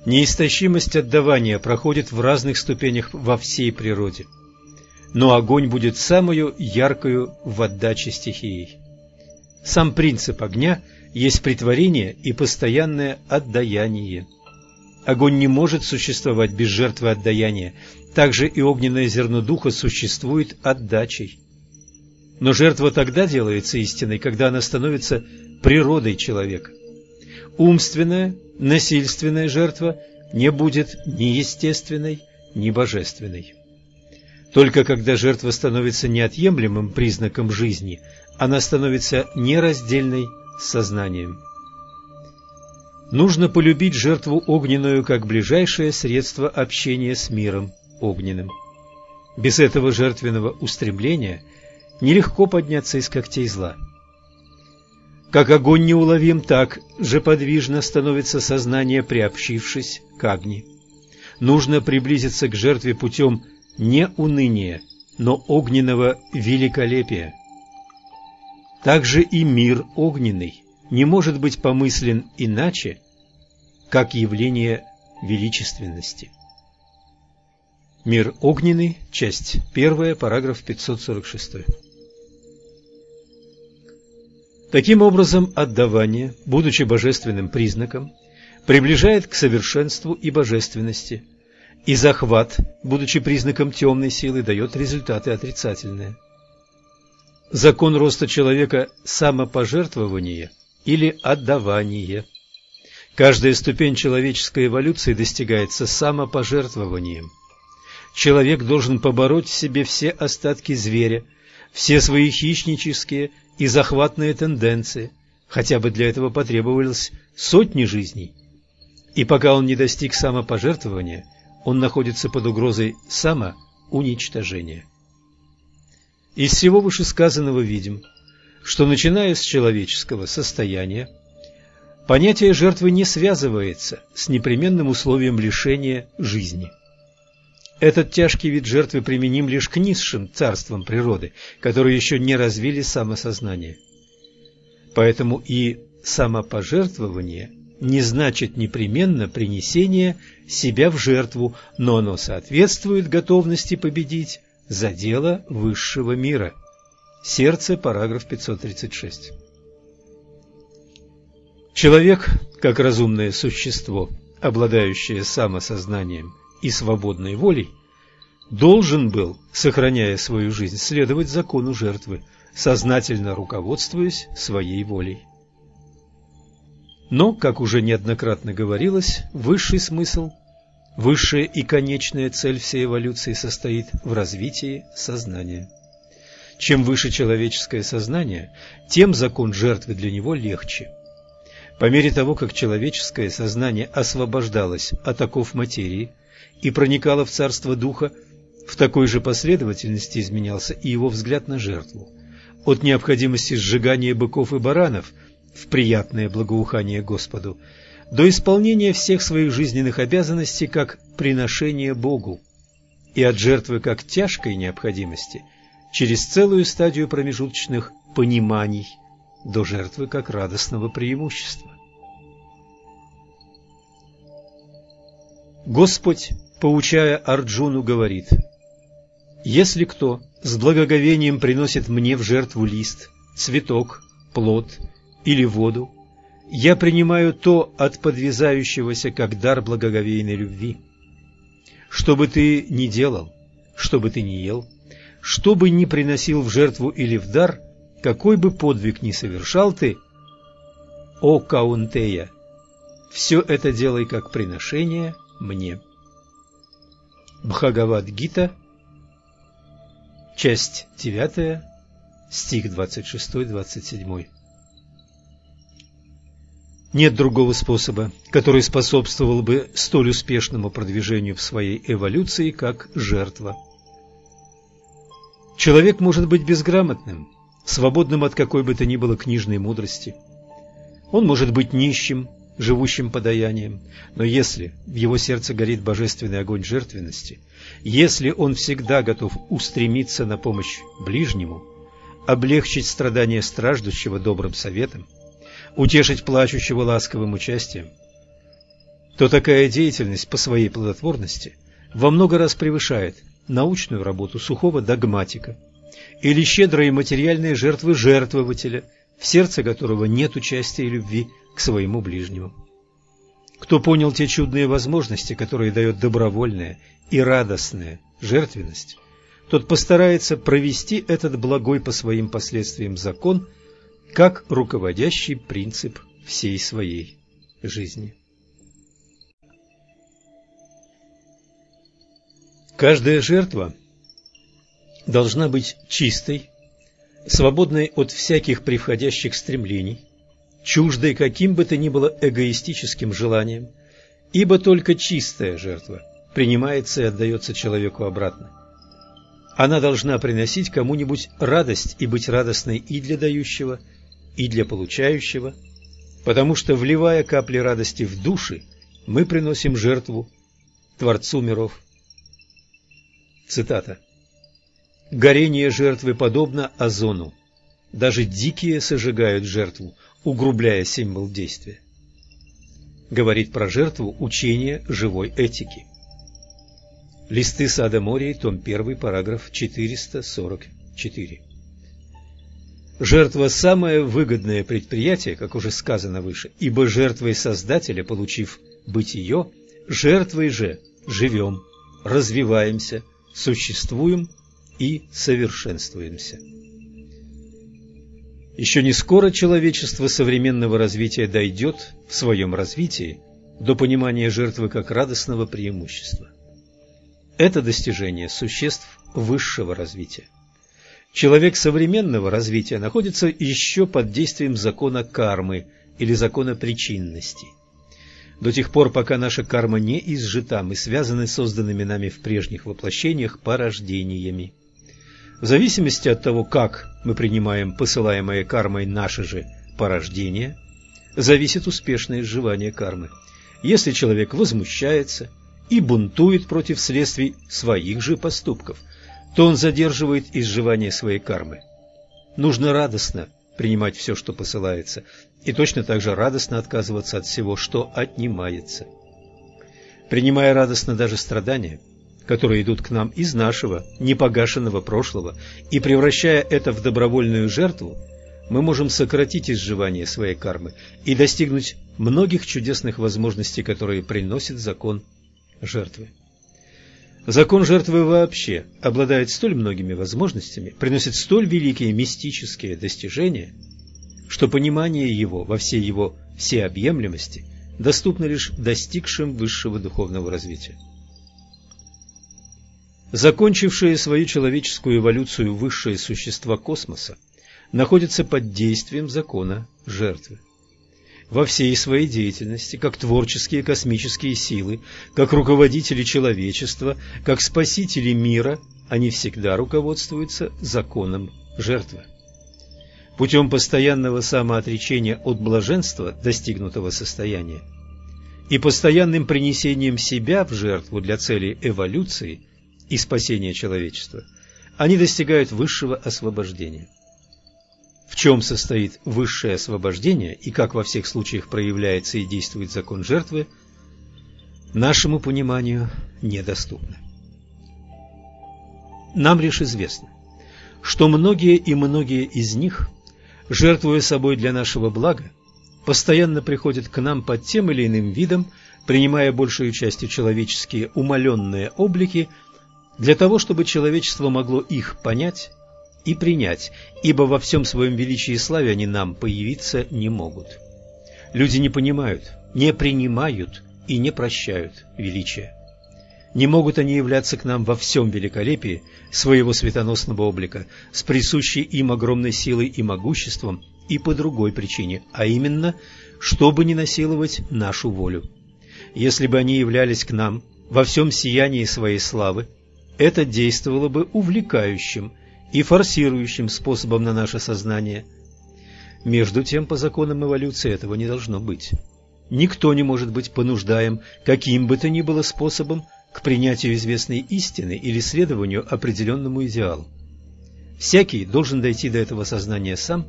Неистощимость отдавания проходит в разных ступенях во всей природе. Но огонь будет самую яркою в отдаче стихией. Сам принцип огня есть притворение и постоянное отдаяние. Огонь не может существовать без жертвы отдаяния, также и огненное зерно духа существует отдачей. Но жертва тогда делается истиной, когда она становится природой человека. Умственная, насильственная жертва не будет ни естественной, ни божественной. Только когда жертва становится неотъемлемым признаком жизни, она становится нераздельной с сознанием. Нужно полюбить жертву огненную как ближайшее средство общения с миром огненным. Без этого жертвенного устремления нелегко подняться из когтей зла. Как огонь неуловим, так же подвижно становится сознание, приобщившись к огне. Нужно приблизиться к жертве путем не уныния, но огненного великолепия. Также и мир огненный не может быть помыслен иначе, как явление величественности. Мир огненный, часть 1, параграф 546. Таким образом, отдавание, будучи божественным признаком, приближает к совершенству и божественности, и захват, будучи признаком темной силы, дает результаты отрицательные. Закон роста человека – самопожертвование или отдавание. Каждая ступень человеческой эволюции достигается самопожертвованием. Человек должен побороть в себе все остатки зверя, все свои хищнические и захватные тенденции, хотя бы для этого потребовалось сотни жизней. И пока он не достиг самопожертвования, он находится под угрозой самоуничтожения. Из всего вышесказанного видим, что начиная с человеческого состояния, понятие жертвы не связывается с непременным условием лишения жизни – этот тяжкий вид жертвы применим лишь к низшим царствам природы, которые еще не развили самосознание. Поэтому и самопожертвование не значит непременно принесение себя в жертву, но оно соответствует готовности победить за дело высшего мира. Сердце, параграф 536. Человек, как разумное существо, обладающее самосознанием, и свободной волей, должен был, сохраняя свою жизнь, следовать закону жертвы, сознательно руководствуясь своей волей. Но, как уже неоднократно говорилось, высший смысл, высшая и конечная цель всей эволюции состоит в развитии сознания. Чем выше человеческое сознание, тем закон жертвы для него легче. По мере того, как человеческое сознание освобождалось от оков материи – и проникала в царство духа, в такой же последовательности изменялся и его взгляд на жертву. От необходимости сжигания быков и баранов в приятное благоухание Господу до исполнения всех своих жизненных обязанностей как приношение Богу и от жертвы как тяжкой необходимости через целую стадию промежуточных пониманий до жертвы как радостного преимущества. Господь, поучая Арджуну, говорит – если кто с благоговением приносит мне в жертву лист, цветок, плод или воду, я принимаю то от подвязающегося как дар благоговейной любви. Что бы ты ни делал, что бы ты ни ел, что бы ни приносил в жертву или в дар, какой бы подвиг ни совершал ты, о Каунтея, все это делай как приношение мне. Бхагавад-гита Часть 9, стих 26-27. Нет другого способа, который способствовал бы столь успешному продвижению в своей эволюции, как жертва. Человек может быть безграмотным, свободным от какой бы то ни было книжной мудрости. Он может быть нищим, живущим подаянием, но если в его сердце горит божественный огонь жертвенности – если он всегда готов устремиться на помощь ближнему, облегчить страдания страждущего добрым советом, утешить плачущего ласковым участием, то такая деятельность по своей плодотворности во много раз превышает научную работу сухого догматика или щедрые материальные жертвы жертвователя, в сердце которого нет участия и любви к своему ближнему. Кто понял те чудные возможности, которые дает добровольная и радостная жертвенность, тот постарается провести этот благой по своим последствиям закон как руководящий принцип всей своей жизни. Каждая жертва должна быть чистой, свободной от всяких приходящих стремлений, чуждой каким бы то ни было эгоистическим желанием, ибо только чистая жертва – принимается и отдается человеку обратно. Она должна приносить кому-нибудь радость и быть радостной и для дающего, и для получающего, потому что, вливая капли радости в души, мы приносим жертву Творцу миров. Цитата. «Горение жертвы подобно озону. Даже дикие сожигают жертву, угрубляя символ действия». Говорит про жертву учение живой этики. Листы сада Мории, том 1, параграф 444. Жертва – самое выгодное предприятие, как уже сказано выше, ибо жертвой Создателя, получив бытие, жертвой же живем, развиваемся, существуем и совершенствуемся. Еще не скоро человечество современного развития дойдет в своем развитии до понимания жертвы как радостного преимущества. Это достижение существ высшего развития. Человек современного развития находится еще под действием закона кармы или закона причинности. До тех пор, пока наша карма не изжита, мы связаны созданными нами в прежних воплощениях порождениями. В зависимости от того, как мы принимаем посылаемое кармой наши же порождения, зависит успешное изживание кармы. Если человек возмущается – и бунтует против следствий своих же поступков, то он задерживает изживание своей кармы. Нужно радостно принимать все, что посылается, и точно так же радостно отказываться от всего, что отнимается. Принимая радостно даже страдания, которые идут к нам из нашего непогашенного прошлого, и превращая это в добровольную жертву, мы можем сократить изживание своей кармы и достигнуть многих чудесных возможностей, которые приносит закон жертвы. Закон жертвы вообще обладает столь многими возможностями, приносит столь великие мистические достижения, что понимание его во всей его всеобъемлемости доступно лишь достигшим высшего духовного развития. Закончившие свою человеческую эволюцию высшие существа космоса находятся под действием закона жертвы. во всей своей деятельности, как творческие космические силы, как руководители человечества, как спасители мира, они всегда руководствуются законом жертвы. Путем постоянного самоотречения от блаженства достигнутого состояния и постоянным принесением себя в жертву для цели эволюции и спасения человечества, они достигают высшего освобождения. В чем состоит высшее освобождение и как во всех случаях проявляется и действует закон жертвы, нашему пониманию недоступно. Нам лишь известно, что многие и многие из них, жертвуя собой для нашего блага, постоянно приходят к нам под тем или иным видом, принимая большую частью человеческие умаленные облики, для того, чтобы человечество могло их понять и принять, ибо во всем своем величии и славе они нам появиться не могут. Люди не понимают, не принимают и не прощают величия. Не могут они являться к нам во всем великолепии своего светоносного облика, с присущей им огромной силой и могуществом, и по другой причине, а именно, чтобы не насиловать нашу волю. Если бы они являлись к нам во всем сиянии своей славы, это действовало бы увлекающим и форсирующим способом на наше сознание. Между тем, по законам эволюции этого не должно быть. Никто не может быть понуждаем каким бы то ни было способом к принятию известной истины или следованию определенному идеалу. Всякий должен дойти до этого сознания сам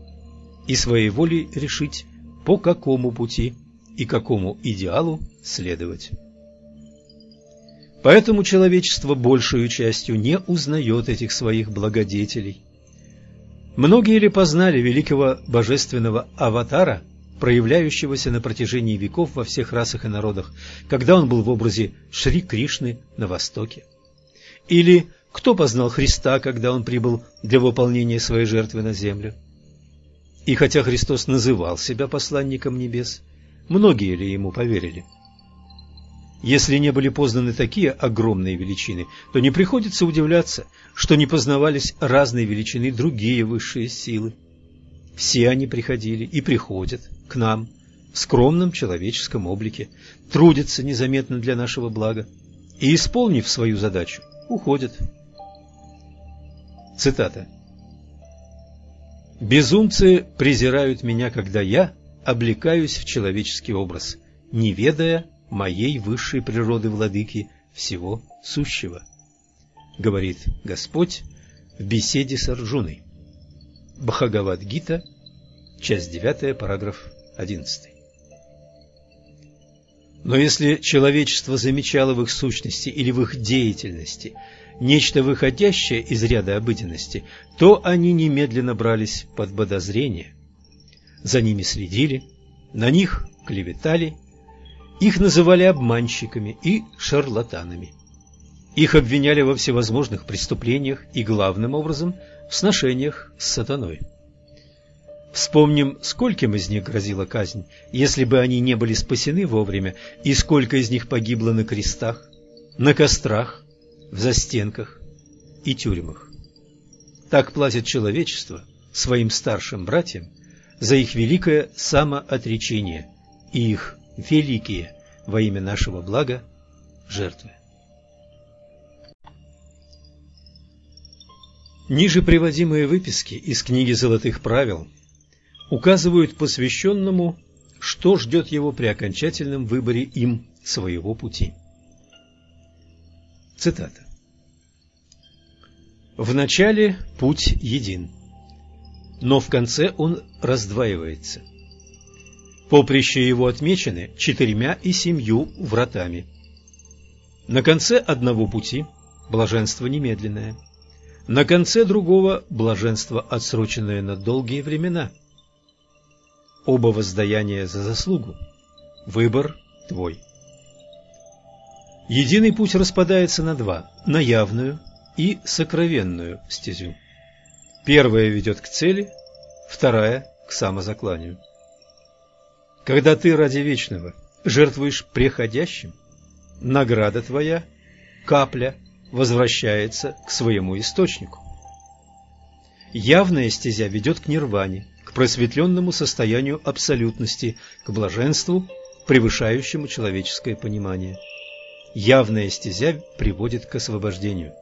и своей волей решить, по какому пути и какому идеалу следовать. Поэтому человечество большую частью не узнает этих своих благодетелей. Многие ли познали великого божественного аватара, проявляющегося на протяжении веков во всех расах и народах, когда он был в образе Шри Кришны на Востоке? Или кто познал Христа, когда он прибыл для выполнения своей жертвы на землю? И хотя Христос называл себя посланником небес, многие ли ему поверили? Если не были познаны такие огромные величины, то не приходится удивляться, что не познавались разные величины другие высшие силы. Все они приходили и приходят к нам в скромном человеческом облике, трудятся незаметно для нашего блага и, исполнив свою задачу, уходят. Цитата. «Безумцы презирают меня, когда я облекаюсь в человеческий образ, не ведая моей высшей природы владыки всего сущего, говорит Господь в беседе с Арджуной. Бхагавад-гита, часть 9, параграф 11. Но если человечество замечало в их сущности или в их деятельности нечто выходящее из ряда обыденности, то они немедленно брались под подозрение. За ними следили, на них клеветали их называли обманщиками и шарлатанами. Их обвиняли во всевозможных преступлениях и, главным образом, в сношениях с сатаной. Вспомним, скольким из них грозила казнь, если бы они не были спасены вовремя, и сколько из них погибло на крестах, на кострах, в застенках и тюрьмах. Так платит человечество своим старшим братьям за их великое самоотречение и их великие во имя нашего блага жертвы. Ниже приводимые выписки из книги «Золотых правил» указывают посвященному, что ждет его при окончательном выборе им своего пути. Цитата. В начале путь един, но в конце он раздваивается – Поприща его отмечены четырьмя и семью вратами. На конце одного пути – блаженство немедленное, на конце другого – блаженство, отсроченное на долгие времена. Оба воздаяния за заслугу. Выбор твой. Единый путь распадается на два – на явную и сокровенную стезю. Первая ведет к цели, вторая – к самозакланию. Когда ты ради вечного жертвуешь приходящим, награда твоя, капля, возвращается к своему источнику. Явная стезя ведет к нирване, к просветленному состоянию абсолютности, к блаженству, превышающему человеческое понимание. Явная стезя приводит к освобождению.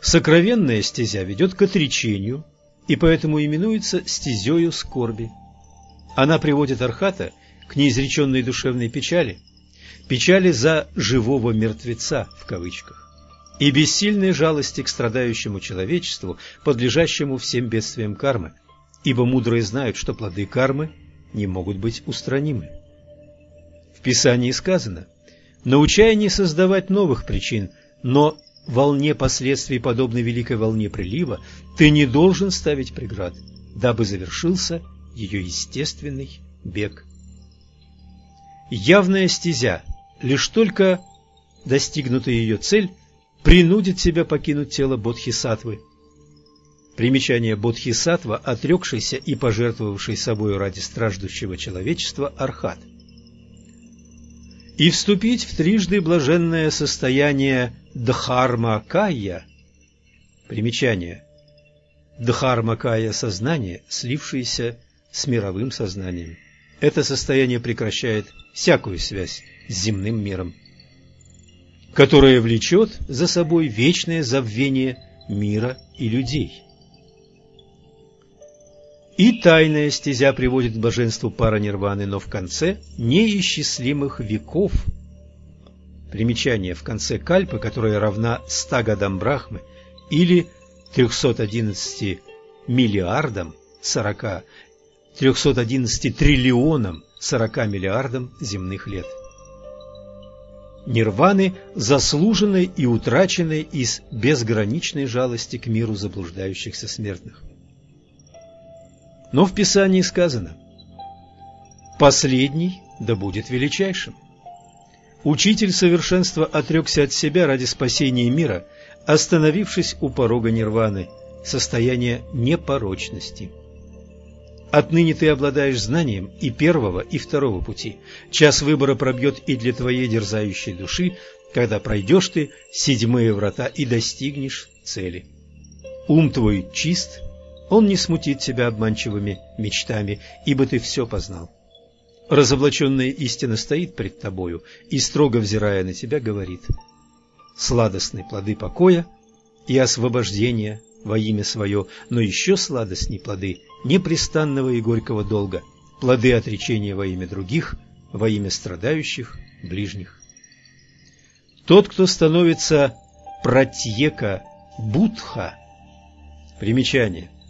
Сокровенная стезя ведет к отречению и поэтому именуется стезею скорби. Она приводит Архата к неизреченной душевной печали, печали за «живого мертвеца» в кавычках, и бессильной жалости к страдающему человечеству, подлежащему всем бедствиям кармы, ибо мудрые знают, что плоды кармы не могут быть устранимы. В Писании сказано «Научай не создавать новых причин, но волне последствий, подобной великой волне прилива, ты не должен ставить преград, дабы завершился ее естественный бег. Явная стезя, лишь только достигнутая ее цель, принудит тебя покинуть тело бодхисаттвы. Примечание бодхисаттва, отрекшийся и пожертвовавший собою ради страждущего человечества архат. И вступить в трижды блаженное состояние Дхармакая. Примечание. Дхармакая – сознание, слившееся с мировым сознанием. Это состояние прекращает всякую связь с земным миром, которое влечет за собой вечное забвение мира и людей. И тайная стезя приводит к блаженству пара нирваны, но в конце неисчислимых веков – Примечание в конце кальпы, которая равна 100 годам Брахмы или 311 миллиардам 40, 311 триллионам 40 миллиардам земных лет. Нирваны, заслуженной и утраченной из безграничной жалости к миру заблуждающихся смертных. Но в Писании сказано «Последний да будет величайшим». Учитель совершенства отрекся от себя ради спасения мира, остановившись у порога нирваны, состояния непорочности. Отныне ты обладаешь знанием и первого, и второго пути. Час выбора пробьет и для твоей дерзающей души, когда пройдешь ты седьмые врата и достигнешь цели. Ум твой чист, он не смутит тебя обманчивыми мечтами, ибо ты все познал. Разоблаченная истина стоит пред тобою и, строго взирая на тебя, говорит «Сладостны плоды покоя и освобождения во имя свое, но еще сладостней плоды непрестанного и горького долга, плоды отречения во имя других, во имя страдающих ближних». Тот, кто становится пратьека Будха, примечание –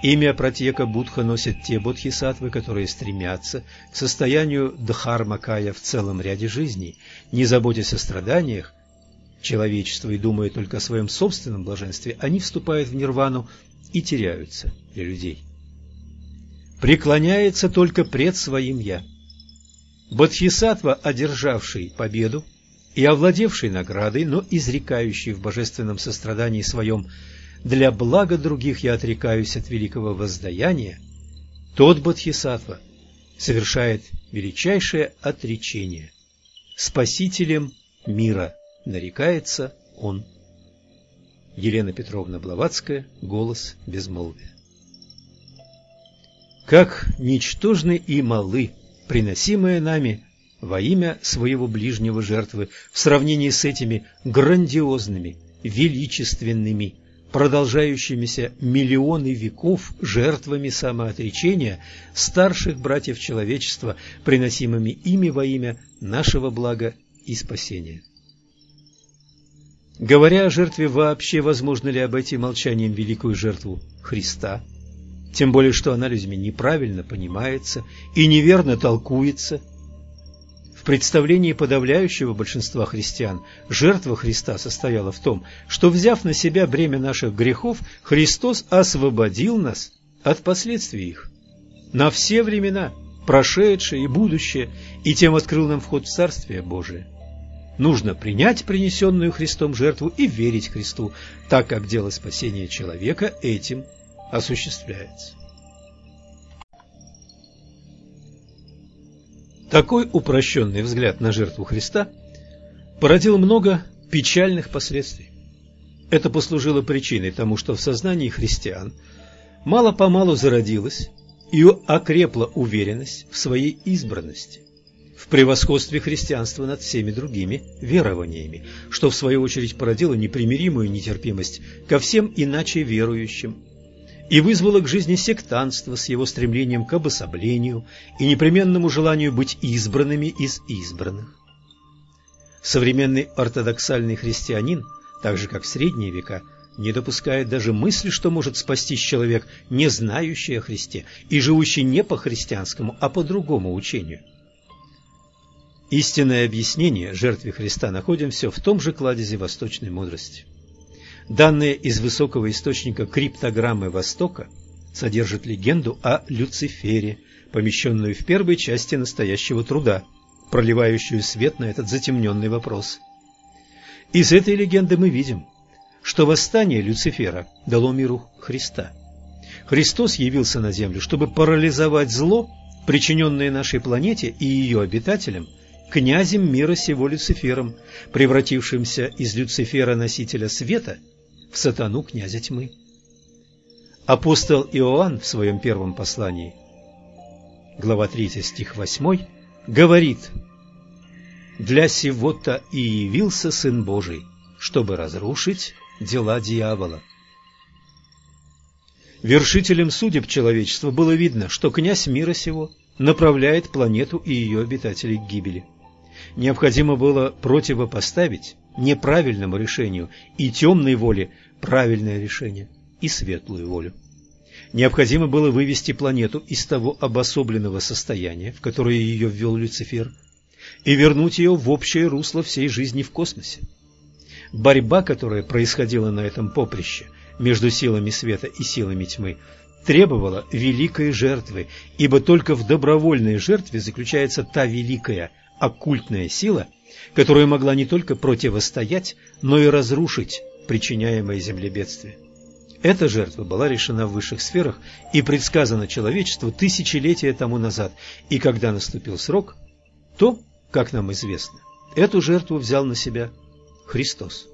Имя Пратьека Будха носят те бодхисаттвы, которые стремятся к состоянию Дхармакая в целом ряде жизней, не заботясь о страданиях человечества и думая только о своем собственном блаженстве, они вступают в нирвану и теряются для людей. Преклоняется только пред своим «я». Бодхисаттва, одержавший победу и овладевший наградой, но изрекающий в божественном сострадании своем для блага других я отрекаюсь от великого воздаяния, тот Бодхисаттва совершает величайшее отречение. Спасителем мира нарекается он. Елена Петровна Блаватская, голос безмолвия. Как ничтожны и малы, приносимые нами во имя своего ближнего жертвы в сравнении с этими грандиозными, величественными, продолжающимися миллионы веков жертвами самоотречения старших братьев человечества, приносимыми ими во имя нашего блага и спасения. Говоря о жертве вообще, возможно ли обойти молчанием великую жертву Христа? Тем более, что она людьми неправильно понимается и неверно толкуется – представлении подавляющего большинства христиан жертва Христа состояла в том, что, взяв на себя бремя наших грехов, Христос освободил нас от последствий их. На все времена, прошедшее и будущее, и тем открыл нам вход в Царствие Божие. Нужно принять принесенную Христом жертву и верить Христу, так как дело спасения человека этим осуществляется. Такой упрощенный взгляд на жертву Христа породил много печальных последствий. Это послужило причиной тому, что в сознании христиан мало-помалу зародилась и окрепла уверенность в своей избранности, в превосходстве христианства над всеми другими верованиями, что в свою очередь породило непримиримую нетерпимость ко всем иначе верующим и вызвало к жизни сектантство с его стремлением к обособлению и непременному желанию быть избранными из избранных. Современный ортодоксальный христианин, так же как в средние века, не допускает даже мысли, что может спастись человек, не знающий о Христе и живущий не по христианскому, а по другому учению. Истинное объяснение жертве Христа находим все в том же кладезе восточной мудрости. Данные из высокого источника криптограммы Востока содержат легенду о Люцифере, помещенную в первой части настоящего труда, проливающую свет на этот затемненный вопрос. Из этой легенды мы видим – что восстание Люцифера дало миру Христа. Христос явился на землю, чтобы парализовать зло, причиненное нашей планете и ее обитателям, князем мира сего Люцифером, превратившимся из Люцифера носителя света в сатану князя тьмы. Апостол Иоанн в своем первом послании, глава 3 стих 8, говорит «Для сего-то и явился Сын Божий, чтобы разрушить дела дьявола. Вершителем судеб человечества было видно, что князь мира сего направляет планету и ее обитателей к гибели. Необходимо было противопоставить неправильному решению и темной воле правильное решение и светлую волю. Необходимо было вывести планету из того обособленного состояния, в которое ее ввел Люцифер, и вернуть ее в общее русло всей жизни в космосе. Борьба, которая происходила на этом поприще между силами света и силами тьмы, требовала великой жертвы, ибо только в добровольной жертве заключается та великая оккультная сила, которая могла не только противостоять, но и разрушить причиняемое землебедствие. Эта жертва была решена в высших сферах и предсказана человечеству тысячелетия тому назад, и когда наступил срок, то, как нам известно, эту жертву взял на себя Христос.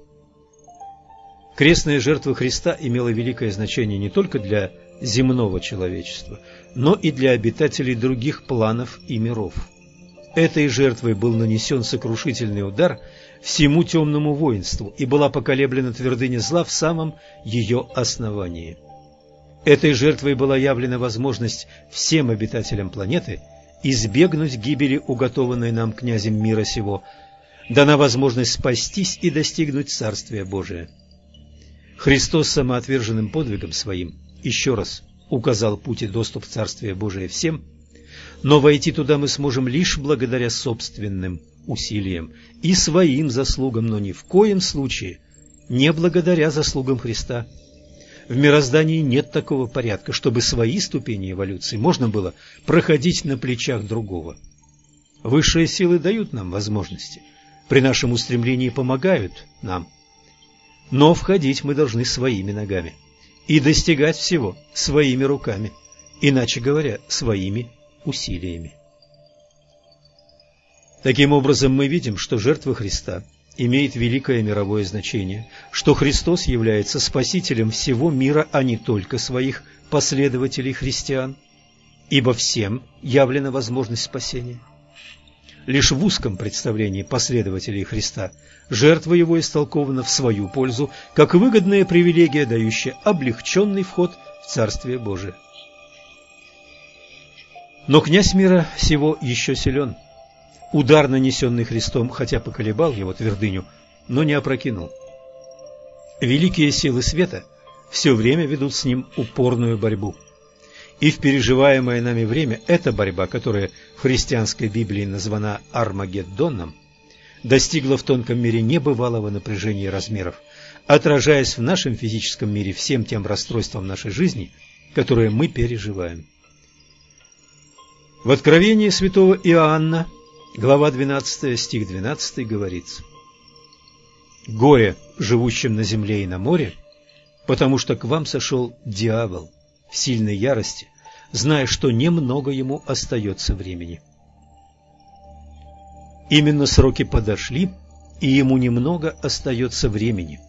Крестная жертва Христа имела великое значение не только для земного человечества, но и для обитателей других планов и миров. Этой жертвой был нанесен сокрушительный удар всему темному воинству и была поколеблена твердыня зла в самом ее основании. Этой жертвой была явлена возможность всем обитателям планеты избегнуть гибели, уготованной нам князем мира сего – дана возможность спастись и достигнуть Царствия Божия. Христос самоотверженным подвигом своим еще раз указал путь и доступ в Царствие Божие всем, но войти туда мы сможем лишь благодаря собственным усилиям и своим заслугам, но ни в коем случае не благодаря заслугам Христа. В мироздании нет такого порядка, чтобы свои ступени эволюции можно было проходить на плечах другого. Высшие силы дают нам возможности – при нашем устремлении помогают нам. Но входить мы должны своими ногами и достигать всего своими руками, иначе говоря, своими усилиями. Таким образом, мы видим, что жертва Христа имеет великое мировое значение, что Христос является спасителем всего мира, а не только своих последователей христиан, ибо всем явлена возможность спасения лишь в узком представлении последователей Христа. Жертва его истолкована в свою пользу, как выгодная привилегия, дающая облегченный вход в Царствие Божие. Но князь мира всего еще силен. Удар, нанесенный Христом, хотя поколебал его твердыню, но не опрокинул. Великие силы света все время ведут с ним упорную борьбу. И в переживаемое нами время эта борьба, которая в христианской Библии названа Армагеддоном, достигла в тонком мире небывалого напряжения размеров, отражаясь в нашем физическом мире всем тем расстройством нашей жизни, которые мы переживаем. В Откровении святого Иоанна, глава 12, стих 12, говорится «Горе живущим на земле и на море, потому что к вам сошел дьявол, в сильной ярости, зная, что немного ему остается времени. Именно сроки подошли, и ему немного остается времени.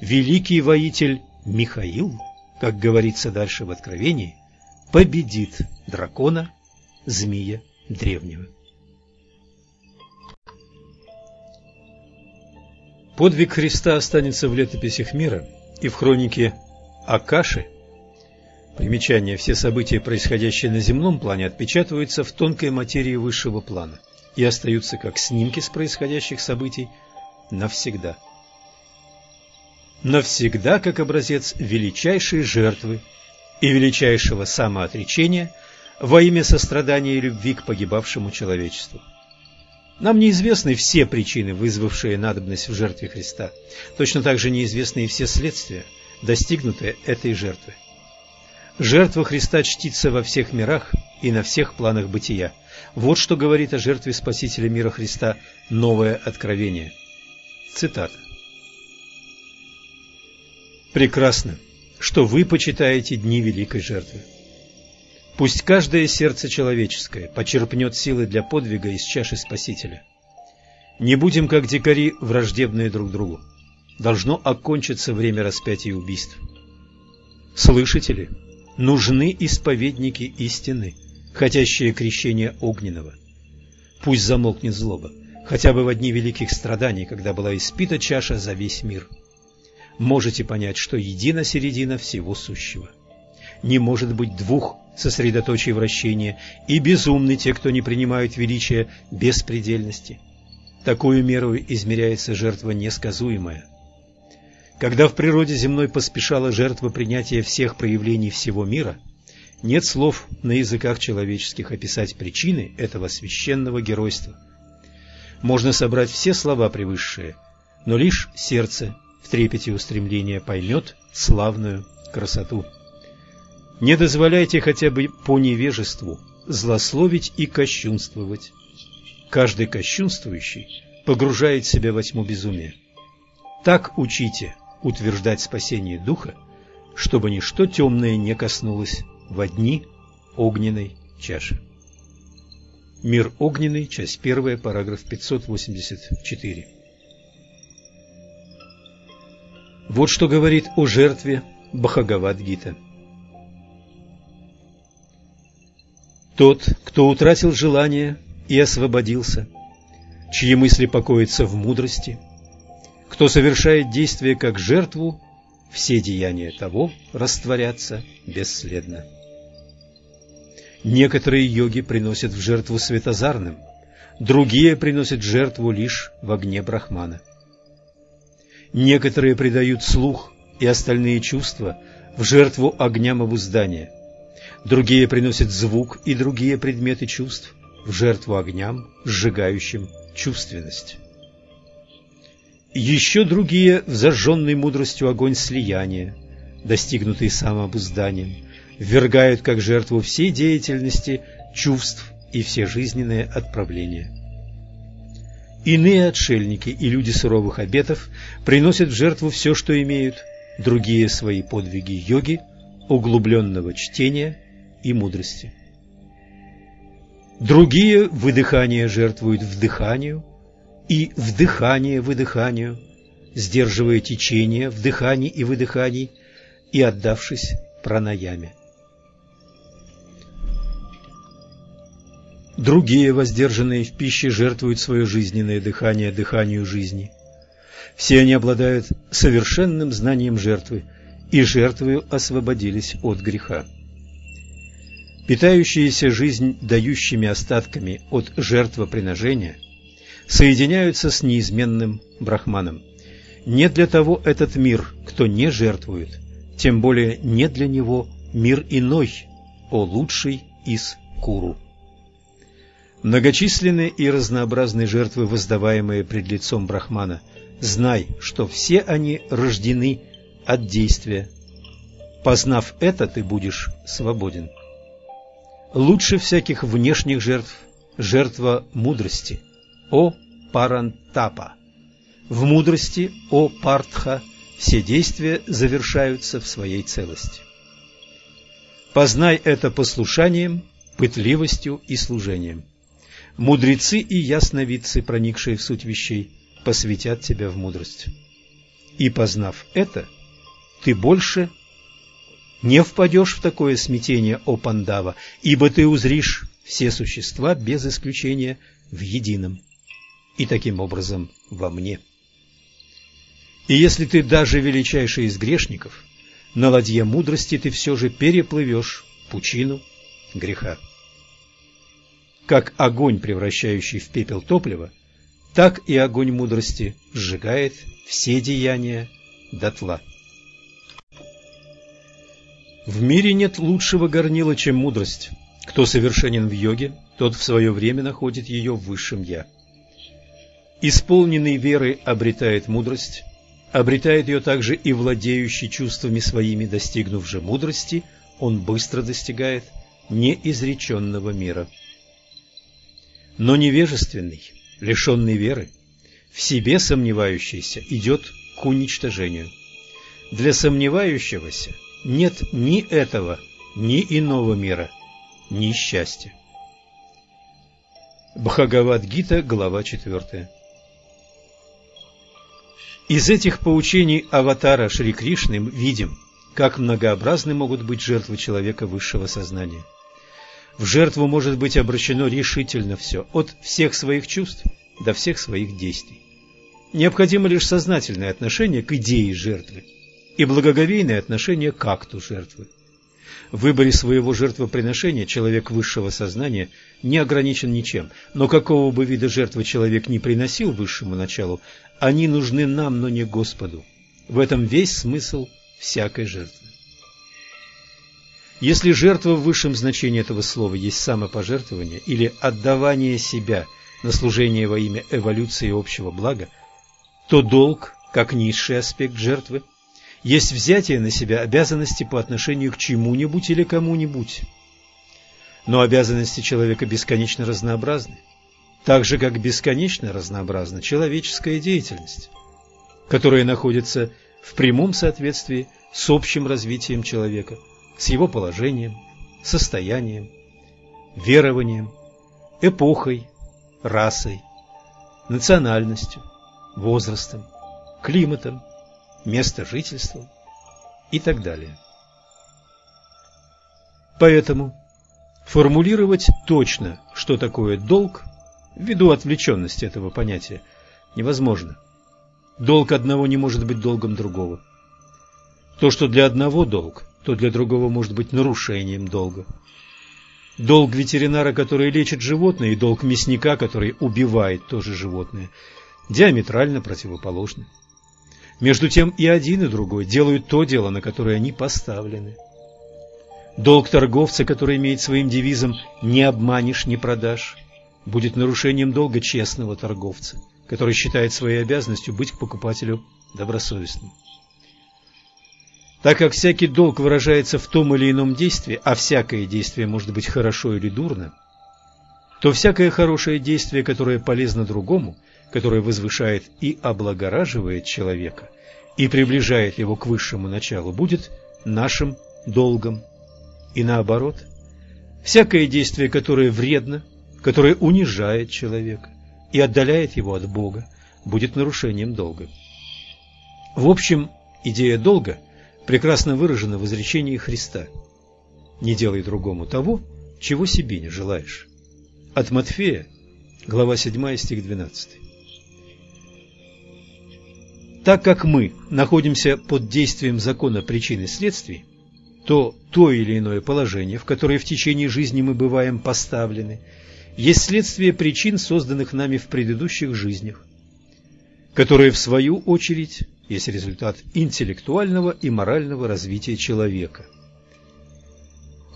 Великий воитель Михаил как говорится дальше в Откровении, победит дракона, змея древнего. Подвиг Христа останется в летописях мира и в хронике Акаши. Примечание. Все события, происходящие на земном плане, отпечатываются в тонкой материи высшего плана и остаются как снимки с происходящих событий навсегда. Навсегда как образец величайшей жертвы и величайшего самоотречения во имя сострадания и любви к погибавшему человечеству. Нам неизвестны все причины, вызвавшие надобность в жертве Христа. Точно так же неизвестны и все следствия, достигнутые этой жертвы. Жертва Христа чтится во всех мирах и на всех планах бытия. Вот что говорит о жертве Спасителя мира Христа новое откровение. Цитата. «Прекрасно, что вы почитаете дни великой жертвы. Пусть каждое сердце человеческое почерпнет силы для подвига из чаши Спасителя. Не будем, как дикари, враждебные друг другу. Должно окончиться время распятия и убийств. Слышите? Нужны исповедники истины, хотящие крещения огненного. Пусть замолкнет злоба, хотя бы в одни великих страданий, когда была испита чаша за весь мир. Можете понять, что едина середина всего сущего. Не может быть двух сосредоточие вращения, и безумны те, кто не принимают величия беспредельности. Такую меру измеряется жертва несказуемая. Когда в природе земной поспешала жертва принятия всех проявлений всего мира, нет слов на языках человеческих описать причины этого священного геройства. Можно собрать все слова превысшие, но лишь сердце в трепете устремления поймет славную красоту. Не дозволяйте хотя бы по невежеству злословить и кощунствовать. Каждый кощунствующий погружает себя во тьму безумия. Так учите утверждать спасение духа, чтобы ничто темное не коснулось в одни огненной чаши. Мир огненный, часть 1, параграф 584. Вот что говорит о жертве Бхагавад-гита. Тот, кто утратил желание и освободился, чьи мысли покоятся в мудрости, кто совершает действие как жертву, все деяния того растворятся бесследно. Некоторые йоги приносят в жертву светозарным, другие приносят жертву лишь в огне Брахмана. Некоторые предают слух и остальные чувства в жертву огням обуздания – другие приносят звук и другие предметы чувств в жертву огням, сжигающим чувственность. Еще другие в зажженный мудростью огонь слияния, достигнутый самообузданием, ввергают как жертву всей деятельности чувств и все жизненные отправления. Иные отшельники и люди суровых обетов приносят в жертву все, что имеют, другие свои подвиги йоги, углубленного чтения и мудрости. Другие выдыхание жертвуют вдыханию и вдыхание выдыханию, сдерживая течение вдыханий и выдыханий и отдавшись пранаяме. Другие, воздержанные в пище, жертвуют свое жизненное дыхание дыханию жизни. Все они обладают совершенным знанием жертвы и жертвою освободились от греха питающиеся жизнь дающими остатками от жертвоприношения, соединяются с неизменным брахманом. Не для того этот мир, кто не жертвует, тем более не для него мир иной, о лучший из куру. Многочисленные и разнообразные жертвы, воздаваемые пред лицом Брахмана, знай, что все они рождены от действия. Познав это, ты будешь свободен. Лучше всяких внешних жертв жертва мудрости, о парантапа. В мудрости, о партха, все действия завершаются в своей целости. Познай это послушанием, пытливостью и служением. Мудрецы и ясновидцы, проникшие в суть вещей, посвятят тебя в мудрость. И познав это, ты больше не впадешь в такое смятение, о Пандава, ибо ты узришь все существа без исключения в едином, и таким образом во мне. И если ты даже величайший из грешников, на ладье мудрости ты все же переплывешь пучину греха. Как огонь, превращающий в пепел топливо, так и огонь мудрости сжигает все деяния дотла. В мире нет лучшего горнила, чем мудрость. Кто совершенен в йоге, тот в свое время находит ее в высшем «я». Исполненный веры обретает мудрость, обретает ее также и владеющий чувствами своими, достигнув же мудрости, он быстро достигает неизреченного мира. Но невежественный, лишенный веры, в себе сомневающийся идет к уничтожению. Для сомневающегося нет ни этого, ни иного мира, ни счастья. Бхагавад-гита, глава 4 Из этих поучений аватара Шри Кришны видим, как многообразны могут быть жертвы человека высшего сознания. В жертву может быть обращено решительно все, от всех своих чувств до всех своих действий. Необходимо лишь сознательное отношение к идее жертвы и благоговейное отношение к акту жертвы. В выборе своего жертвоприношения человек высшего сознания не ограничен ничем, но какого бы вида жертвы человек не приносил высшему началу, они нужны нам, но не Господу. В этом весь смысл всякой жертвы. Если жертва в высшем значении этого слова есть самопожертвование или отдавание себя на служение во имя эволюции общего блага, то долг, как низший аспект жертвы, есть взятие на себя обязанности по отношению к чему-нибудь или кому-нибудь. Но обязанности человека бесконечно разнообразны, так же, как бесконечно разнообразна человеческая деятельность, которая находится в прямом соответствии с общим развитием человека – с его положением, состоянием, верованием, эпохой, расой, национальностью, возрастом, климатом, место жительства и так далее. Поэтому формулировать точно, что такое долг, ввиду отвлеченности этого понятия, невозможно. Долг одного не может быть долгом другого. То, что для одного долг, то для другого может быть нарушением долга. Долг ветеринара, который лечит животное, и долг мясника, который убивает тоже животное, диаметрально противоположны. Между тем и один, и другой делают то дело, на которое они поставлены. Долг торговца, который имеет своим девизом «не обманешь, не продашь», будет нарушением долга честного торговца, который считает своей обязанностью быть к покупателю добросовестным. Так как всякий долг выражается в том или ином действии, а всякое действие может быть хорошо или дурно, то всякое хорошее действие, которое полезно другому, которое возвышает и облагораживает человека и приближает его к высшему началу, будет нашим долгом. И наоборот, всякое действие, которое вредно, которое унижает человека и отдаляет его от Бога, будет нарушением долга. В общем, идея долга – прекрасно выражено в изречении Христа «Не делай другому того, чего себе не желаешь». От Матфея, глава 7, стих 12. Так как мы находимся под действием закона причин и следствий, то то или иное положение, в которое в течение жизни мы бываем поставлены, есть следствие причин, созданных нами в предыдущих жизнях, которые, в свою очередь, есть результат интеллектуального и морального развития человека.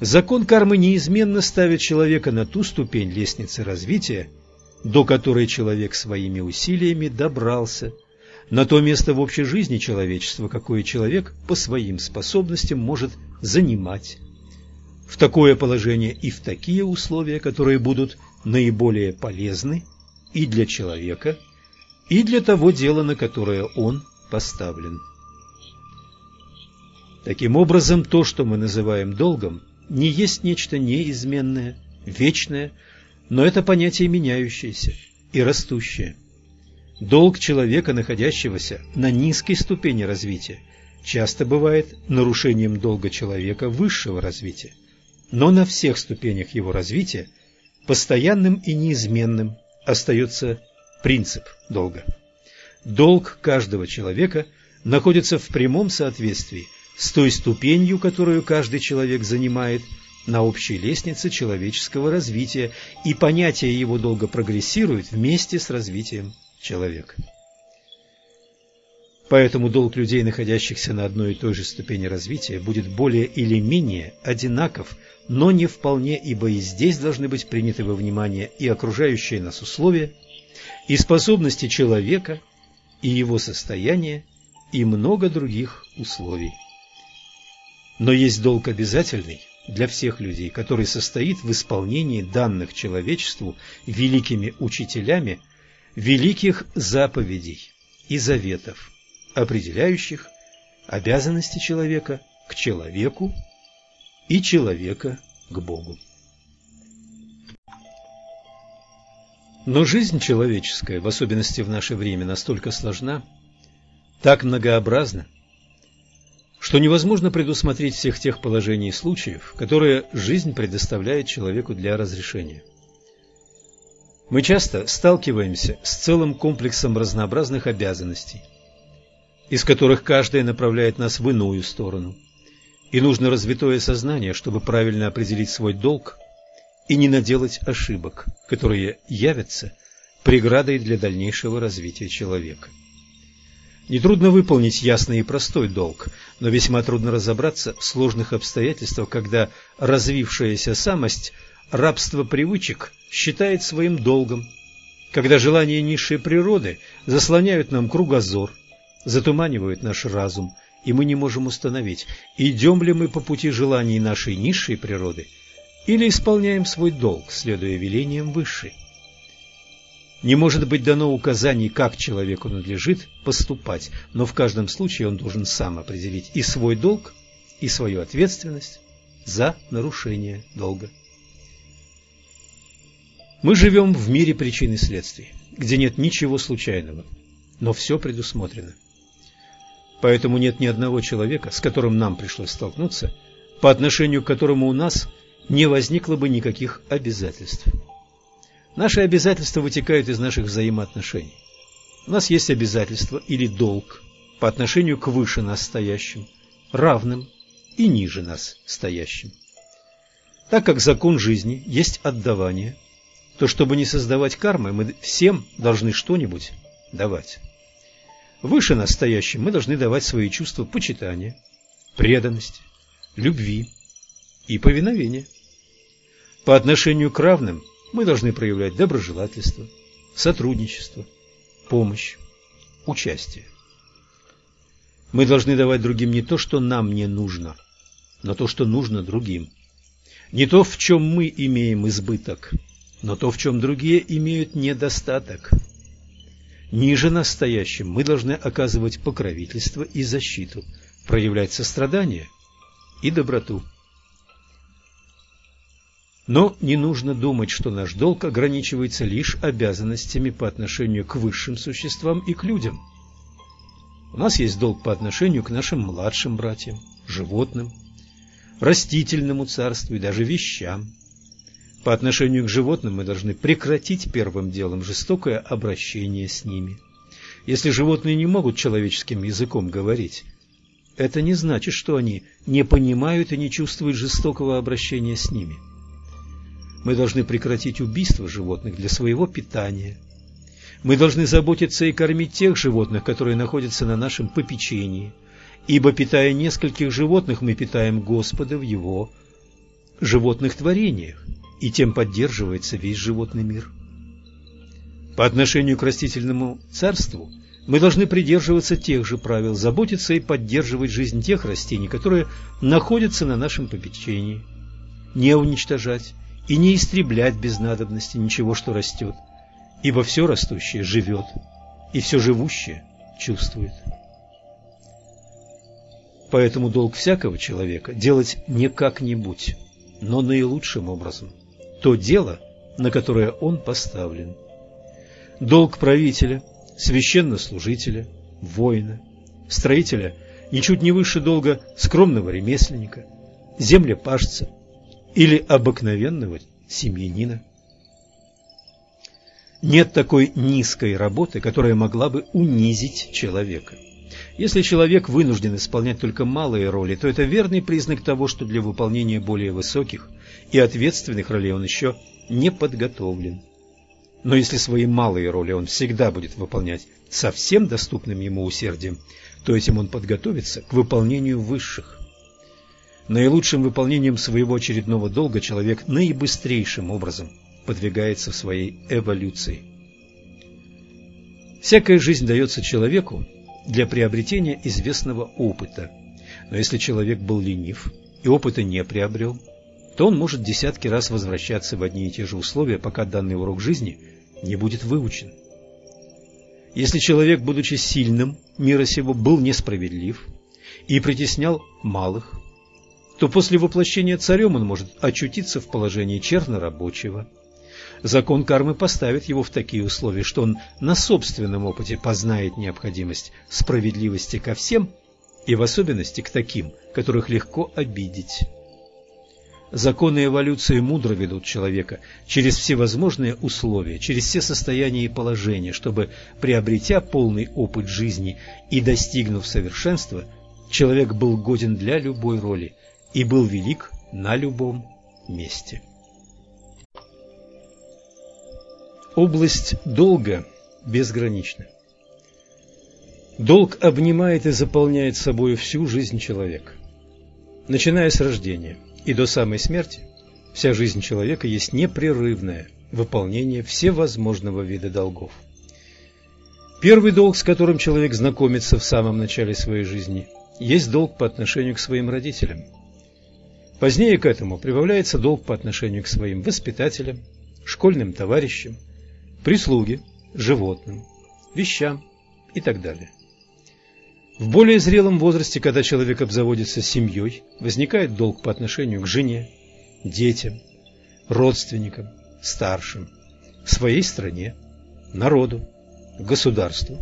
Закон кармы неизменно ставит человека на ту ступень лестницы развития, до которой человек своими усилиями добрался, на то место в общей жизни человечества, какое человек по своим способностям может занимать, в такое положение и в такие условия, которые будут наиболее полезны и для человека, и для того дела, на которое он поставлен. Таким образом, то, что мы называем долгом, не есть нечто неизменное, вечное, но это понятие меняющееся и растущее. Долг человека, находящегося на низкой ступени развития, часто бывает нарушением долга человека высшего развития, но на всех ступенях его развития постоянным и неизменным остается принцип долга. Долг каждого человека находится в прямом соответствии с той ступенью, которую каждый человек занимает на общей лестнице человеческого развития, и понятие его долга прогрессирует вместе с развитием человека. Поэтому долг людей, находящихся на одной и той же ступени развития, будет более или менее одинаков, но не вполне, ибо и здесь должны быть приняты во внимание и окружающие нас условия, и способности человека, и его состояние, и много других условий. Но есть долг обязательный для всех людей, который состоит в исполнении данных человечеству великими учителями великих заповедей и заветов, определяющих обязанности человека к человеку и человека к Богу. Но жизнь человеческая, в особенности в наше время, настолько сложна, так многообразна, что невозможно предусмотреть всех тех положений и случаев, которые жизнь предоставляет человеку для разрешения. Мы часто сталкиваемся с целым комплексом разнообразных обязанностей, из которых каждая направляет нас в иную сторону. И нужно развитое сознание, чтобы правильно определить свой долг и не наделать ошибок, которые явятся преградой для дальнейшего развития человека. Нетрудно выполнить ясный и простой долг, но весьма трудно разобраться в сложных обстоятельствах, когда развившаяся самость рабство привычек считает своим долгом, когда желания низшей природы заслоняют нам кругозор, затуманивают наш разум, и мы не можем установить, идем ли мы по пути желаний нашей низшей природы или исполняем свой долг, следуя велениям высшей. Не может быть дано указаний, как человеку надлежит поступать, но в каждом случае он должен сам определить и свой долг, и свою ответственность за нарушение долга. Мы живем в мире причин и следствий, где нет ничего случайного, но все предусмотрено. Поэтому нет ни одного человека, с которым нам пришлось столкнуться, по отношению к которому у нас не возникло бы никаких обязательств. Наши обязательства вытекают из наших взаимоотношений. У нас есть обязательства или долг по отношению к выше нас стоящим, равным и ниже нас стоящим. Так как закон жизни есть отдавание, то чтобы не создавать кармы, мы всем должны что-нибудь давать. Выше настоящим мы должны давать свои чувства почитания, преданности, любви и повиновения. По отношению к равным мы должны проявлять доброжелательство, сотрудничество, помощь, участие. Мы должны давать другим не то, что нам не нужно, но то, что нужно другим. Не то, в чем мы имеем избыток, но то, в чем другие имеют недостаток. Ниже настоящим мы должны оказывать покровительство и защиту, проявлять сострадание и доброту. Но не нужно думать, что наш долг ограничивается лишь обязанностями по отношению к высшим существам и к людям. У нас есть долг по отношению к нашим младшим братьям, животным, растительному царству и даже вещам. По отношению к животным мы должны прекратить первым делом жестокое обращение с ними. Если животные не могут человеческим языком говорить, это не значит, что они не понимают и не чувствуют жестокого обращения с ними. Мы должны прекратить убийство животных для своего питания. Мы должны заботиться и кормить тех животных, которые находятся на нашем попечении, ибо, питая нескольких животных, мы питаем Господа в Его животных творениях и тем поддерживается весь животный мир. По отношению к растительному царству мы должны придерживаться тех же правил, заботиться и поддерживать жизнь тех растений, которые находятся на нашем попечении, не уничтожать и не истреблять без надобности ничего, что растет, ибо все растущее живет, и все живущее чувствует. Поэтому долг всякого человека делать не как-нибудь, но наилучшим образом – то дело, на которое он поставлен. Долг правителя, священнослужителя, воина, строителя ничуть не выше долга скромного ремесленника, землепашца или обыкновенного семьянина. Нет такой низкой работы, которая могла бы унизить человека. Если человек вынужден исполнять только малые роли, то это верный признак того, что для выполнения более высоких и ответственных ролей он еще не подготовлен. Но если свои малые роли он всегда будет выполнять совсем доступным ему усердием, то этим он подготовится к выполнению высших. Наилучшим выполнением своего очередного долга человек наибыстрейшим образом подвигается в своей эволюции. Всякая жизнь дается человеку для приобретения известного опыта. Но если человек был ленив и опыта не приобрел, то он может десятки раз возвращаться в одни и те же условия, пока данный урок жизни не будет выучен. Если человек, будучи сильным мира сего, был несправедлив и притеснял малых, то после воплощения царем он может очутиться в положении чернорабочего. Закон кармы поставит его в такие условия, что он на собственном опыте познает необходимость справедливости ко всем и в особенности к таким, которых легко обидеть. Законы эволюции мудро ведут человека через всевозможные условия, через все состояния и положения, чтобы, приобретя полный опыт жизни и достигнув совершенства, человек был годен для любой роли и был велик на любом месте. Область долга безгранична. Долг обнимает и заполняет собой всю жизнь человека, начиная с рождения – и до самой смерти вся жизнь человека есть непрерывное выполнение всевозможного вида долгов. Первый долг, с которым человек знакомится в самом начале своей жизни, есть долг по отношению к своим родителям. Позднее к этому прибавляется долг по отношению к своим воспитателям, школьным товарищам, прислуге, животным, вещам и так далее. В более зрелом возрасте, когда человек обзаводится семьей, возникает долг по отношению к жене, детям, родственникам, старшим, своей стране, народу, государству.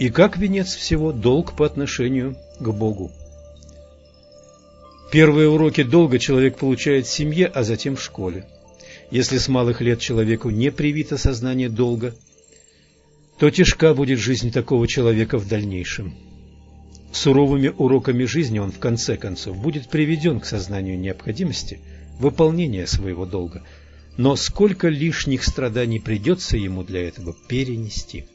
И как венец всего долг по отношению к Богу. Первые уроки долга человек получает в семье, а затем в школе. Если с малых лет человеку не привито сознание долга, то тяжка будет жизнь такого человека в дальнейшем. Суровыми уроками жизни он в конце концов будет приведен к сознанию необходимости выполнения своего долга, но сколько лишних страданий придется ему для этого перенести.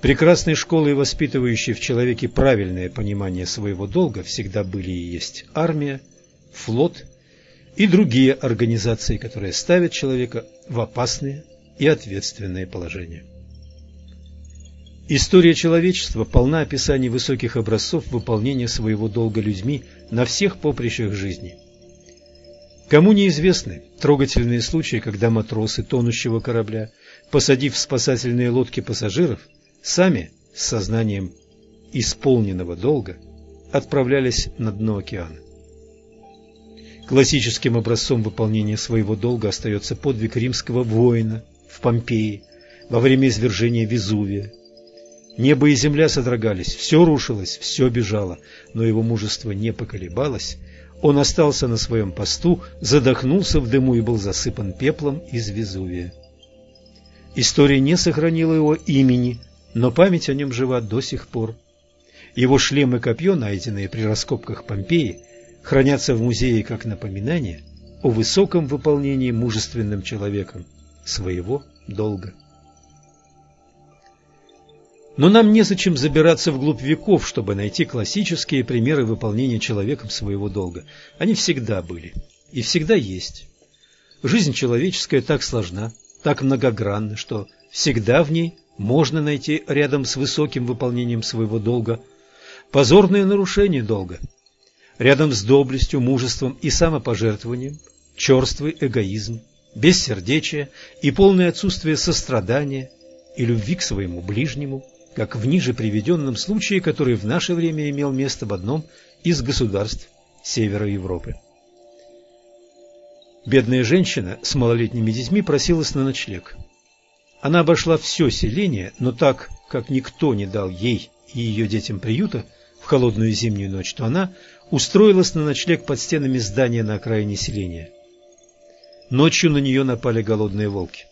Прекрасной школой, воспитывающей в человеке правильное понимание своего долга, всегда были и есть армия, флот и другие организации, которые ставят человека в опасные и ответственные положения. История человечества полна описаний высоких образцов выполнения своего долга людьми на всех поприщах жизни. Кому неизвестны трогательные случаи, когда матросы тонущего корабля, посадив в спасательные лодки пассажиров, сами с сознанием исполненного долга отправлялись на дно океана. Классическим образцом выполнения своего долга остается подвиг римского воина в Помпеи во время извержения Везувия Небо и земля содрогались, все рушилось, все бежало, но его мужество не поколебалось. Он остался на своем посту, задохнулся в дыму и был засыпан пеплом из Везувия. История не сохранила его имени, но память о нем жива до сих пор. Его шлем и копье, найденные при раскопках Помпеи, хранятся в музее как напоминание о высоком выполнении мужественным человеком своего долга. Но нам незачем забираться вглубь веков, чтобы найти классические примеры выполнения человеком своего долга. Они всегда были и всегда есть. Жизнь человеческая так сложна, так многогранна, что всегда в ней можно найти рядом с высоким выполнением своего долга позорное нарушение долга, рядом с доблестью, мужеством и самопожертвованием, черствый эгоизм, бессердечие и полное отсутствие сострадания и любви к своему ближнему – как в ниже приведенном случае, который в наше время имел место в одном из государств севера Европы. Бедная женщина с малолетними детьми просилась на ночлег. Она обошла все селение, но так как никто не дал ей и ее детям приюта, в холодную зимнюю ночь, то она устроилась на ночлег под стенами здания на окраине селения. Ночью на нее напали голодные волки.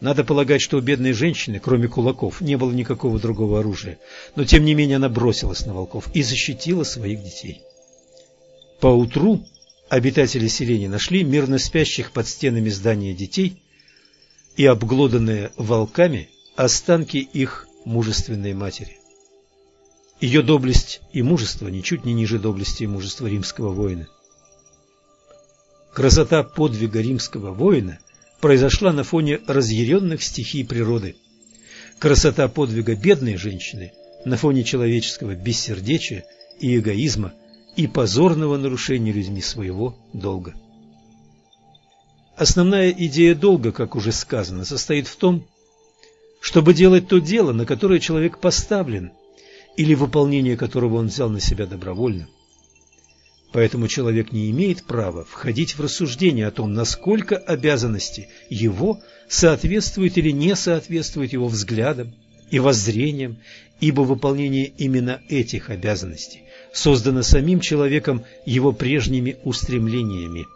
Надо полагать, что у бедной женщины, кроме кулаков, не было никакого другого оружия, но тем не менее она бросилась на волков и защитила своих детей. Поутру обитатели селения нашли мирно спящих под стенами здания детей и обглоданные волками останки их мужественной матери. Ее доблесть и мужество ничуть не ниже доблести и мужества римского воина. Красота подвига римского воина произошла на фоне разъяренных стихий природы. Красота подвига бедной женщины на фоне человеческого бессердечия и эгоизма и позорного нарушения людьми своего долга. Основная идея долга, как уже сказано, состоит в том, чтобы делать то дело, на которое человек поставлен, или выполнение которого он взял на себя добровольно. Поэтому человек не имеет права входить в рассуждение о том, насколько обязанности его соответствуют или не соответствуют его взглядам и воззрениям, ибо выполнение именно этих обязанностей создано самим человеком его прежними устремлениями.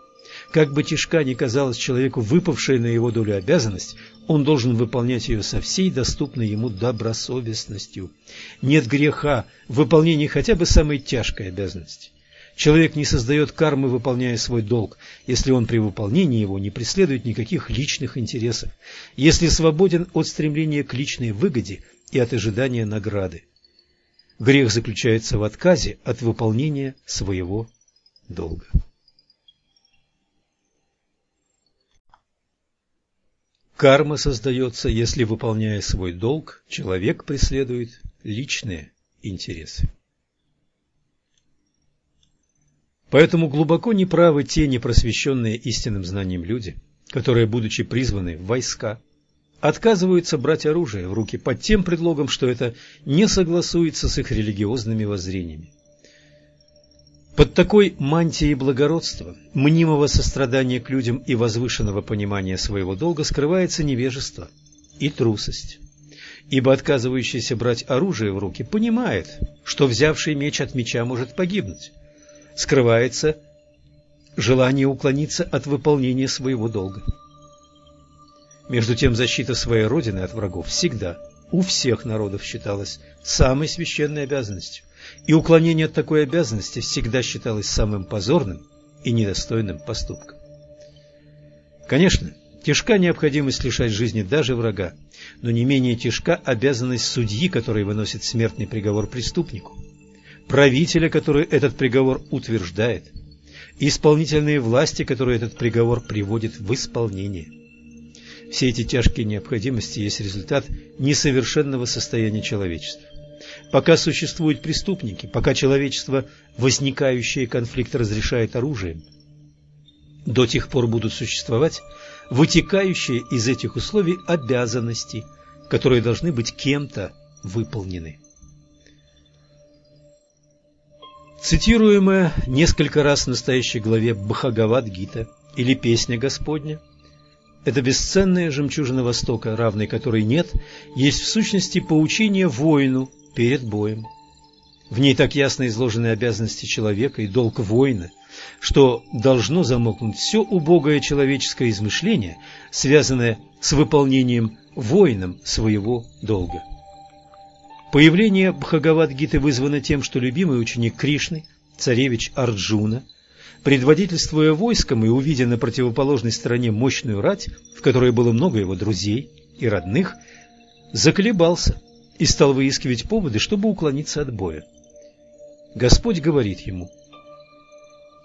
Как бы тяжка ни казалась человеку выпавшая на его долю обязанность, он должен выполнять ее со всей доступной ему добросовестностью. Нет греха в выполнении хотя бы самой тяжкой обязанности. Человек не создает кармы, выполняя свой долг, если он при выполнении его не преследует никаких личных интересов, если свободен от стремления к личной выгоде и от ожидания награды. Грех заключается в отказе от выполнения своего долга. Карма создается, если, выполняя свой долг, человек преследует личные интересы. Поэтому глубоко неправы те непросвещенные истинным знанием люди, которые, будучи призваны в войска, отказываются брать оружие в руки под тем предлогом, что это не согласуется с их религиозными воззрениями. Под такой мантией благородства, мнимого сострадания к людям и возвышенного понимания своего долга скрывается невежество и трусость. Ибо отказывающийся брать оружие в руки понимает, что взявший меч от меча может погибнуть скрывается желание уклониться от выполнения своего долга. Между тем защита своей родины от врагов всегда у всех народов считалась самой священной обязанностью, и уклонение от такой обязанности всегда считалось самым позорным и недостойным поступком. Конечно, тяжка необходимость лишать жизни даже врага, но не менее тяжка обязанность судьи, который выносит смертный приговор преступнику – правителя, который этот приговор утверждает, и исполнительные власти, которые этот приговор приводит в исполнение. Все эти тяжкие необходимости есть результат несовершенного состояния человечества. Пока существуют преступники, пока человечество возникающие конфликты разрешает оружием, до тех пор будут существовать вытекающие из этих условий обязанности, которые должны быть кем-то выполнены. Цитируемая несколько раз в настоящей главе Бхагавад-гита или Песня Господня – это бесценная жемчужина Востока, равной которой нет, есть в сущности поучение воину перед боем. В ней так ясно изложены обязанности человека и долг воина, что должно замолкнуть все убогое человеческое измышление, связанное с выполнением воином своего долга. Появление Бхагавад-гиты вызвано тем, что любимый ученик Кришны, царевич Арджуна, предводительствуя войском и увидя на противоположной стороне мощную рать, в которой было много его друзей и родных, заколебался и стал выискивать поводы, чтобы уклониться от боя. Господь говорит ему,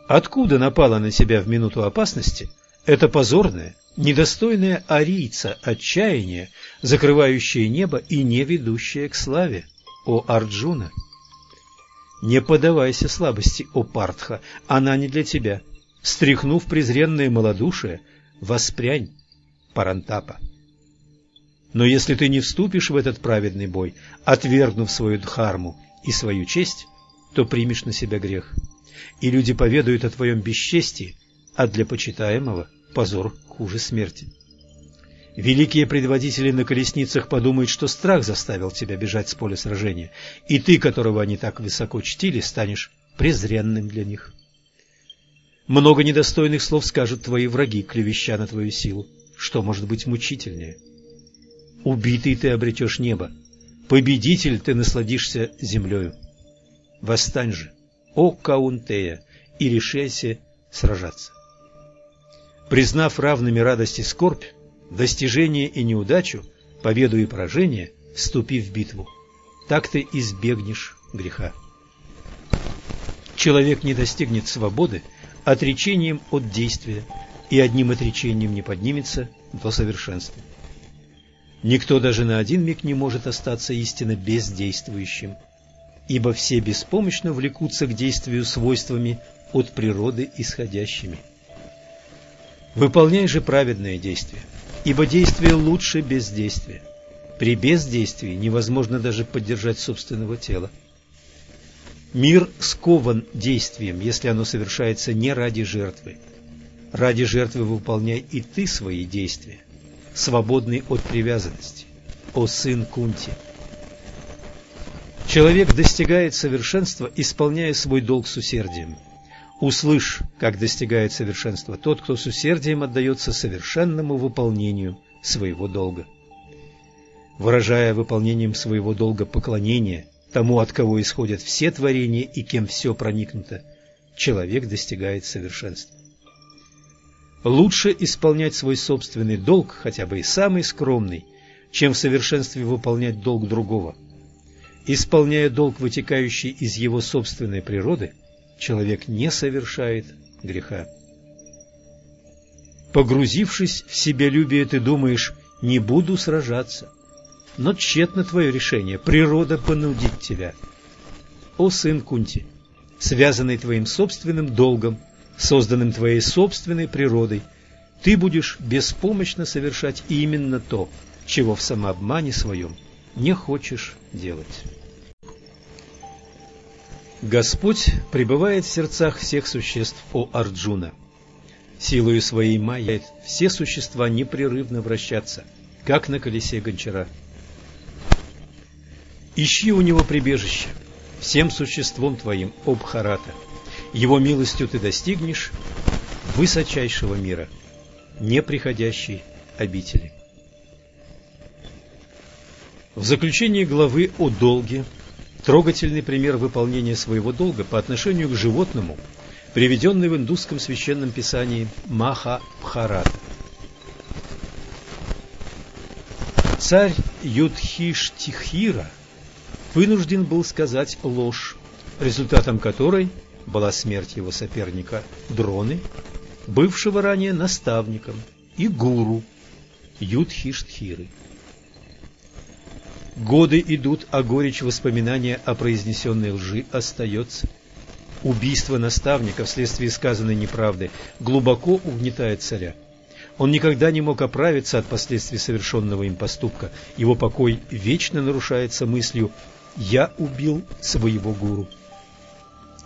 «Откуда напала на тебя в минуту опасности это позорное, недостойное арийца отчаяние, закрывающее небо и не ведущее к славе, о Арджуна. Не подавайся слабости, о Партха, она не для тебя. Стряхнув презренное малодушие, воспрянь, Парантапа. Но если ты не вступишь в этот праведный бой, отвергнув свою дхарму и свою честь, то примешь на себя грех. И люди поведают о твоем бесчестии, а для почитаемого позор хуже смерти. Великие предводители на колесницах подумают, что страх заставил тебя бежать с поля сражения, и ты, которого они так высоко чтили, станешь презренным для них. Много недостойных слов скажут твои враги, клевеща на твою силу. Что может быть мучительнее? Убитый ты обретешь небо, победитель ты насладишься землею. Восстань же, о Каунтея, и решайся сражаться. Признав равными радость и скорбь, достижение и неудачу, победу и поражение, вступи в битву. Так ты избегнешь греха. Человек не достигнет свободы отречением от действия, и одним отречением не поднимется до совершенства. Никто даже на один миг не может остаться истинно бездействующим, ибо все беспомощно влекутся к действию свойствами от природы исходящими. Выполняй же праведное действие, ибо действие лучше бездействия. При бездействии невозможно даже поддержать собственного тела. Мир скован действием, если оно совершается не ради жертвы. Ради жертвы выполняй и ты свои действия, свободный от привязанности. О сын Кунти! Человек достигает совершенства, исполняя свой долг с усердием. Услышь, как достигает совершенства тот, кто с усердием отдается совершенному выполнению своего долга. Выражая выполнением своего долга поклонение тому, от кого исходят все творения и кем все проникнуто, человек достигает совершенства. Лучше исполнять свой собственный долг, хотя бы и самый скромный, чем в совершенстве выполнять долг другого. Исполняя долг, вытекающий из его собственной природы, человек не совершает греха. Погрузившись в себялюбие, ты думаешь, не буду сражаться – но тщетно твое решение, природа понудит тебя. О сын Кунти, связанный твоим собственным долгом, созданным твоей собственной природой, ты будешь беспомощно совершать именно то, чего в самообмане своем не хочешь делать. Господь пребывает в сердцах всех существ о Арджуна. Силою своей майя все существа непрерывно вращаться, как на колесе гончара – Ищи у него прибежище, всем существом твоим, Обхарата. Его милостью ты достигнешь высочайшего мира, неприходящей обители. В заключении главы о долге трогательный пример выполнения своего долга по отношению к животному, приведенный в индусском священном писании Маха-Бхарата. Царь Юдхиштихира – вынужден был сказать ложь, результатом которой была смерть его соперника Дроны, бывшего ранее наставником, и гуру Юдхиштхиры. Годы идут, а горечь воспоминания о произнесенной лжи остается. Убийство наставника вследствие сказанной неправды глубоко угнетает царя. Он никогда не мог оправиться от последствий совершенного им поступка. Его покой вечно нарушается мыслью я убил своего гуру.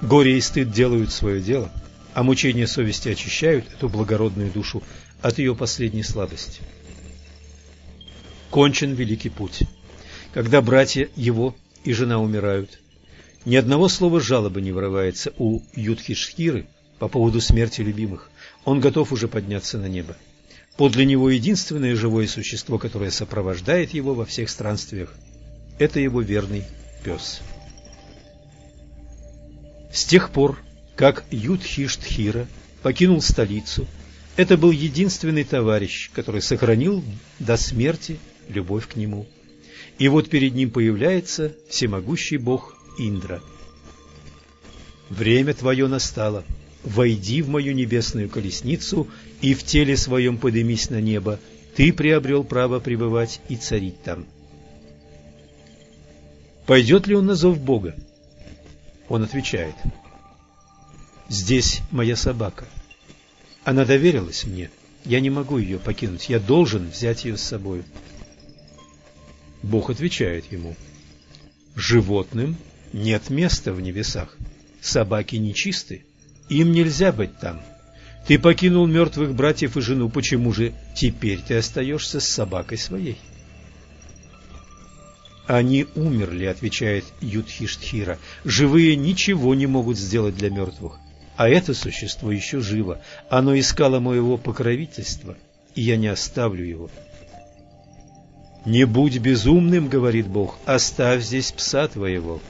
Горе и стыд делают свое дело, а мучения совести очищают эту благородную душу от ее последней слабости. Кончен великий путь. Когда братья его и жена умирают, ни одного слова жалобы не вырывается у Юдхишхиры по поводу смерти любимых. Он готов уже подняться на небо. Подле него единственное живое существо, которое сопровождает его во всех странствиях – это его верный пес. С тех пор, как Юдхиштхира покинул столицу, это был единственный товарищ, который сохранил до смерти любовь к нему. И вот перед ним появляется всемогущий бог Индра. «Время твое настало. Войди в мою небесную колесницу и в теле своем подымись на небо. Ты приобрел право пребывать и царить там». Пойдет ли он на зов Бога? Он отвечает. Здесь моя собака. Она доверилась мне. Я не могу ее покинуть. Я должен взять ее с собой. Бог отвечает ему. Животным нет места в небесах. Собаки нечисты. Им нельзя быть там. Ты покинул мертвых братьев и жену, почему же теперь ты остаешься с собакой своей? Они умерли, отвечает Юдхиштхира. Живые ничего не могут сделать для мертвых. А это существо еще живо. Оно искало моего покровительства, и я не оставлю его. «Не будь безумным, — говорит Бог, — оставь здесь пса твоего».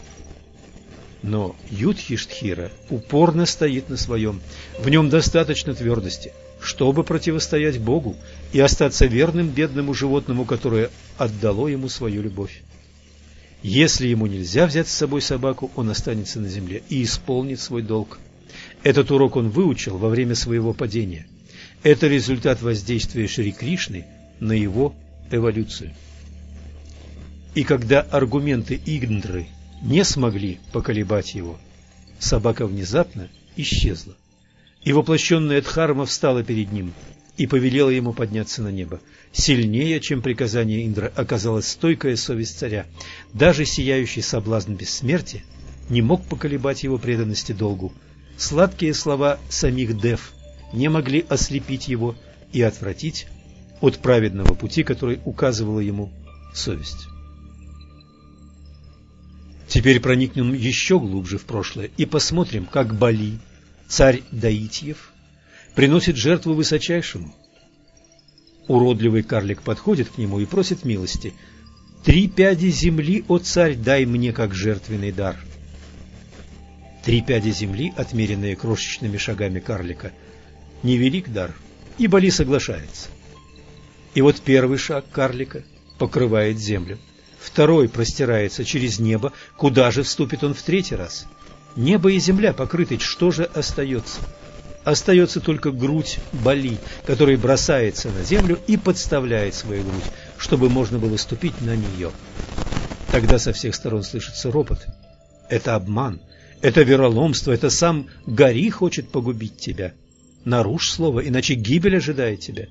Но Юдхиштхира упорно стоит на своем. В нем достаточно твердости, чтобы противостоять Богу и остаться верным бедному животному, которое отдало ему свою любовь. Если ему нельзя взять с собой собаку, он останется на земле и исполнит свой долг. Этот урок он выучил во время своего падения. Это результат воздействия Шри Кришны на его эволюцию. И когда аргументы Игндры не смогли поколебать его, собака внезапно исчезла. И воплощенная Дхарма встала перед ним и повелела ему подняться на небо. Сильнее, чем приказание Индра, оказалась стойкая совесть царя. Даже сияющий соблазн бессмертия не мог поколебать его преданности долгу. Сладкие слова самих Дев не могли ослепить его и отвратить от праведного пути, который указывала ему совесть. Теперь проникнем еще глубже в прошлое и посмотрим, как Бали, царь Даитьев, приносит жертву высочайшему – Уродливый карлик подходит к нему и просит милости. «Три пяди земли, о царь, дай мне как жертвенный дар». Три пяди земли, отмеренные крошечными шагами карлика, невелик дар, и Бали соглашается. И вот первый шаг карлика покрывает землю, второй простирается через небо, куда же вступит он в третий раз? Небо и земля покрыты, что же остается? Остается только грудь Бали, который бросается на землю и подставляет свою грудь, чтобы можно было ступить на нее. Тогда со всех сторон слышится ропот. Это обман, это вероломство, это сам Гори хочет погубить тебя. Нарушь слово, иначе гибель ожидает тебя.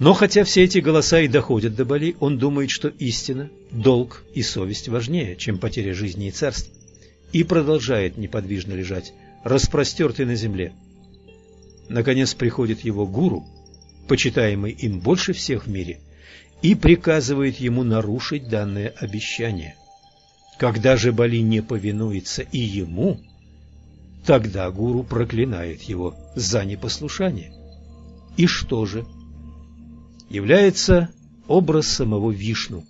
Но хотя все эти голоса и доходят до Бали, он думает, что истина, долг и совесть важнее, чем потеря жизни и царства, и продолжает неподвижно лежать распростертый на земле. Наконец приходит его гуру, почитаемый им больше всех в мире, и приказывает ему нарушить данное обещание. Когда же Бали не повинуется и ему, тогда гуру проклинает его за непослушание. И что же? Является образ самого Вишну,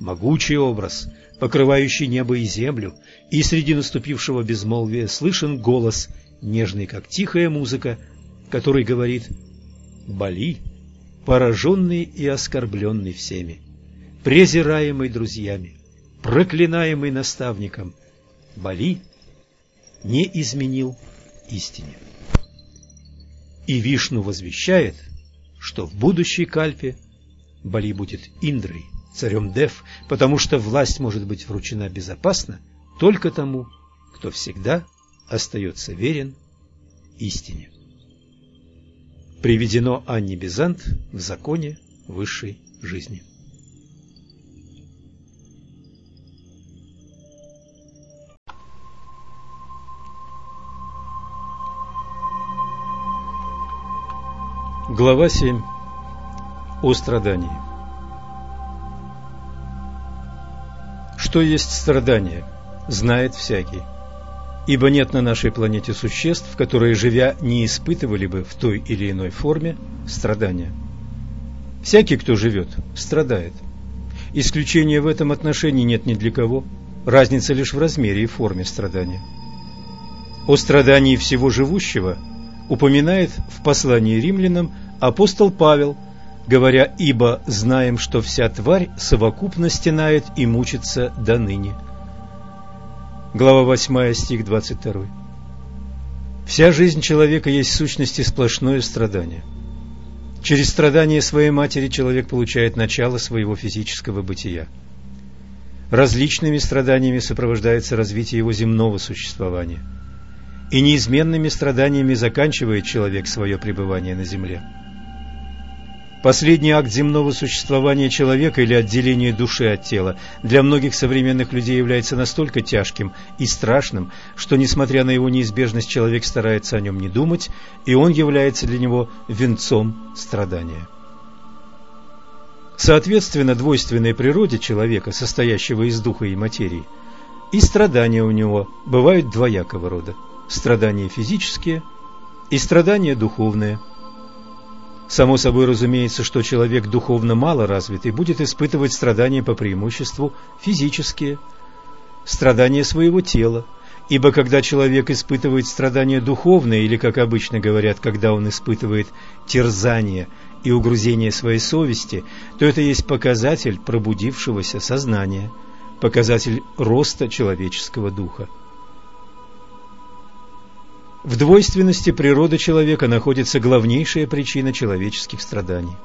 могучий образ, покрывающий небо и землю, и среди наступившего безмолвия слышен голос, нежный как тихая музыка, который говорит «Бали, пораженный и оскорбленный всеми, презираемый друзьями, проклинаемый наставником, Бали не изменил истине». И Вишну возвещает, что в будущей кальпе Бали будет Индрой, царем Дев, потому что власть может быть вручена безопасно только тому, кто всегда остается верен истине. Приведено Анне Бизант в законе высшей жизни. Глава 7. О страдании. Что есть страдание? знает всякий. Ибо нет на нашей планете существ, которые, живя, не испытывали бы в той или иной форме страдания. Всякий, кто живет, страдает. Исключения в этом отношении нет ни для кого, разница лишь в размере и форме страдания. О страдании всего живущего упоминает в послании римлянам апостол Павел, говоря «Ибо знаем, что вся тварь совокупно стенает и мучится до ныне» глава 8, стих 22. Вся жизнь человека есть в сущности сплошное страдание. Через страдания своей матери человек получает начало своего физического бытия. Различными страданиями сопровождается развитие его земного существования. И неизменными страданиями заканчивает человек свое пребывание на земле. Последний акт земного существования человека или отделение души от тела для многих современных людей является настолько тяжким и страшным, что, несмотря на его неизбежность, человек старается о нем не думать, и он является для него венцом страдания. Соответственно, двойственной природе человека, состоящего из духа и материи, и страдания у него бывают двоякого рода – страдания физические и страдания духовные – Само собой разумеется, что человек духовно мало развитый будет испытывать страдания по преимуществу физические, страдания своего тела, ибо когда человек испытывает страдания духовные, или, как обычно говорят, когда он испытывает терзание и угрузение своей совести, то это есть показатель пробудившегося сознания, показатель роста человеческого духа. В двойственности природы человека находится главнейшая причина человеческих страданий.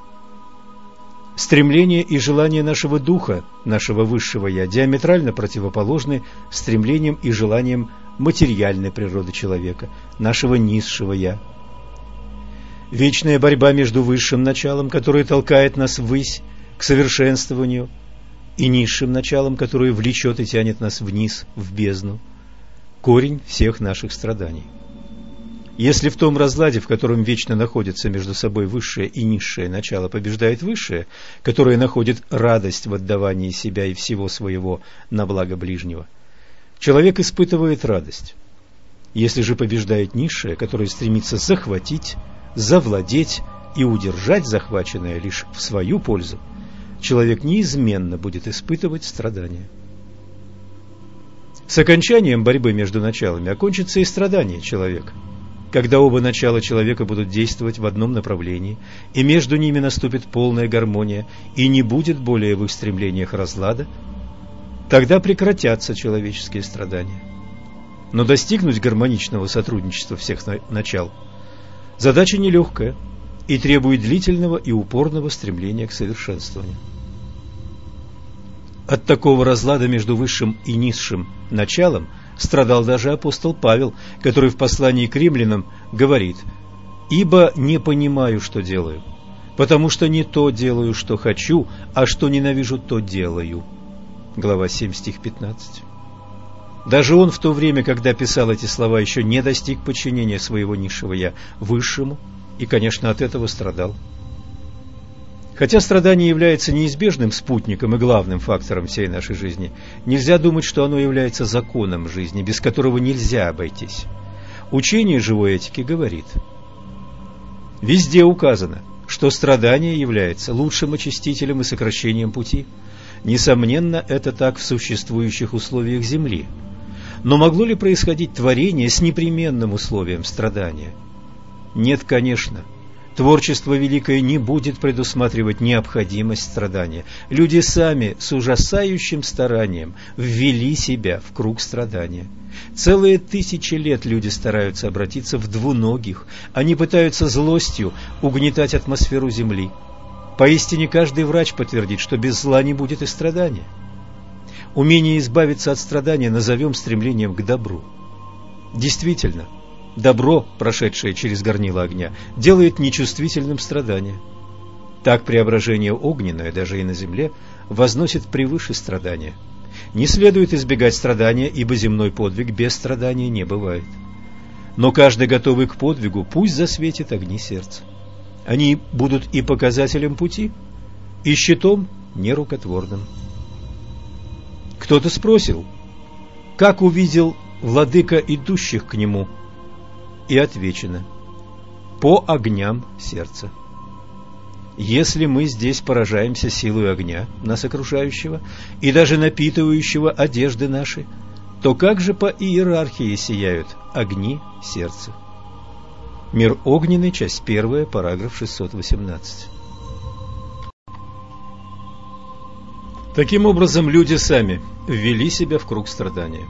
Стремление и желание нашего духа, нашего высшего «я», диаметрально противоположны стремлениям и желаниям материальной природы человека, нашего низшего «я». Вечная борьба между высшим началом, которое толкает нас ввысь, к совершенствованию, и низшим началом, которое влечет и тянет нас вниз, в бездну, корень всех наших страданий. Если в том разладе, в котором вечно находится между собой высшее и низшее начало, побеждает высшее, которое находит радость в отдавании себя и всего своего на благо ближнего, человек испытывает радость. Если же побеждает низшее, которое стремится захватить, завладеть и удержать захваченное лишь в свою пользу, человек неизменно будет испытывать страдания. С окончанием борьбы между началами окончится и страдание человека – когда оба начала человека будут действовать в одном направлении, и между ними наступит полная гармония, и не будет более в их стремлениях разлада, тогда прекратятся человеческие страдания. Но достигнуть гармоничного сотрудничества всех начал – задача нелегкая и требует длительного и упорного стремления к совершенствованию. От такого разлада между высшим и низшим началом – страдал даже апостол Павел, который в послании к римлянам говорит «Ибо не понимаю, что делаю, потому что не то делаю, что хочу, а что ненавижу, то делаю». Глава 7, стих 15. Даже он в то время, когда писал эти слова, еще не достиг подчинения своего низшего «я» высшему, и, конечно, от этого страдал. Хотя страдание является неизбежным спутником и главным фактором всей нашей жизни, нельзя думать, что оно является законом жизни, без которого нельзя обойтись. Учение живой этики говорит, везде указано, что страдание является лучшим очистителем и сокращением пути. Несомненно, это так в существующих условиях Земли. Но могло ли происходить творение с непременным условием страдания? Нет, конечно. Творчество великое не будет предусматривать необходимость страдания. Люди сами с ужасающим старанием ввели себя в круг страдания. Целые тысячи лет люди стараются обратиться в двуногих. Они пытаются злостью угнетать атмосферу Земли. Поистине каждый врач подтвердит, что без зла не будет и страдания. Умение избавиться от страдания назовем стремлением к добру. Действительно, Добро, прошедшее через горнило огня, делает нечувствительным страдание. Так преображение огненное, даже и на земле, возносит превыше страдания. Не следует избегать страдания, ибо земной подвиг без страдания не бывает. Но каждый готовый к подвигу пусть засветит огни сердца. Они будут и показателем пути, и щитом нерукотворным. Кто-то спросил, как увидел владыка идущих к нему – и отвечено «По огням сердца». Если мы здесь поражаемся силой огня, нас окружающего, и даже напитывающего одежды наши, то как же по иерархии сияют огни сердца? Мир огненный, часть первая, параграф 618. Таким образом, люди сами ввели себя в круг страдания.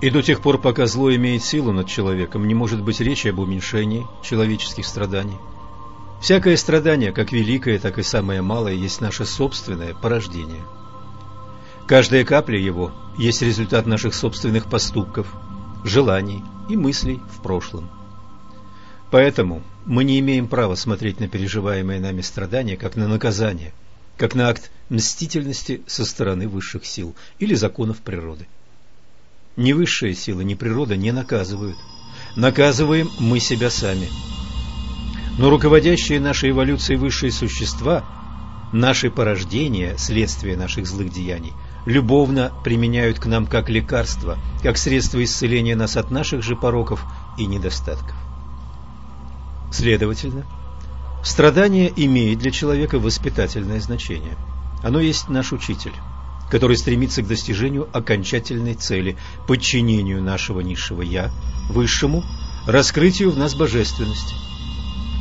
И до тех пор, пока зло имеет силу над человеком, не может быть речи об уменьшении человеческих страданий. Всякое страдание, как великое, так и самое малое, есть наше собственное порождение. Каждая капля его есть результат наших собственных поступков, желаний и мыслей в прошлом. Поэтому мы не имеем права смотреть на переживаемые нами страдания как на наказание, как на акт мстительности со стороны высших сил или законов природы. Ни высшие силы, ни природа не наказывают. Наказываем мы себя сами. Но руководящие нашей эволюцией высшие существа, наши порождения, следствие наших злых деяний, любовно применяют к нам как лекарство, как средство исцеления нас от наших же пороков и недостатков. Следовательно, страдание имеет для человека воспитательное значение. Оно есть наш учитель который стремится к достижению окончательной цели – подчинению нашего низшего «я» высшему, раскрытию в нас божественности –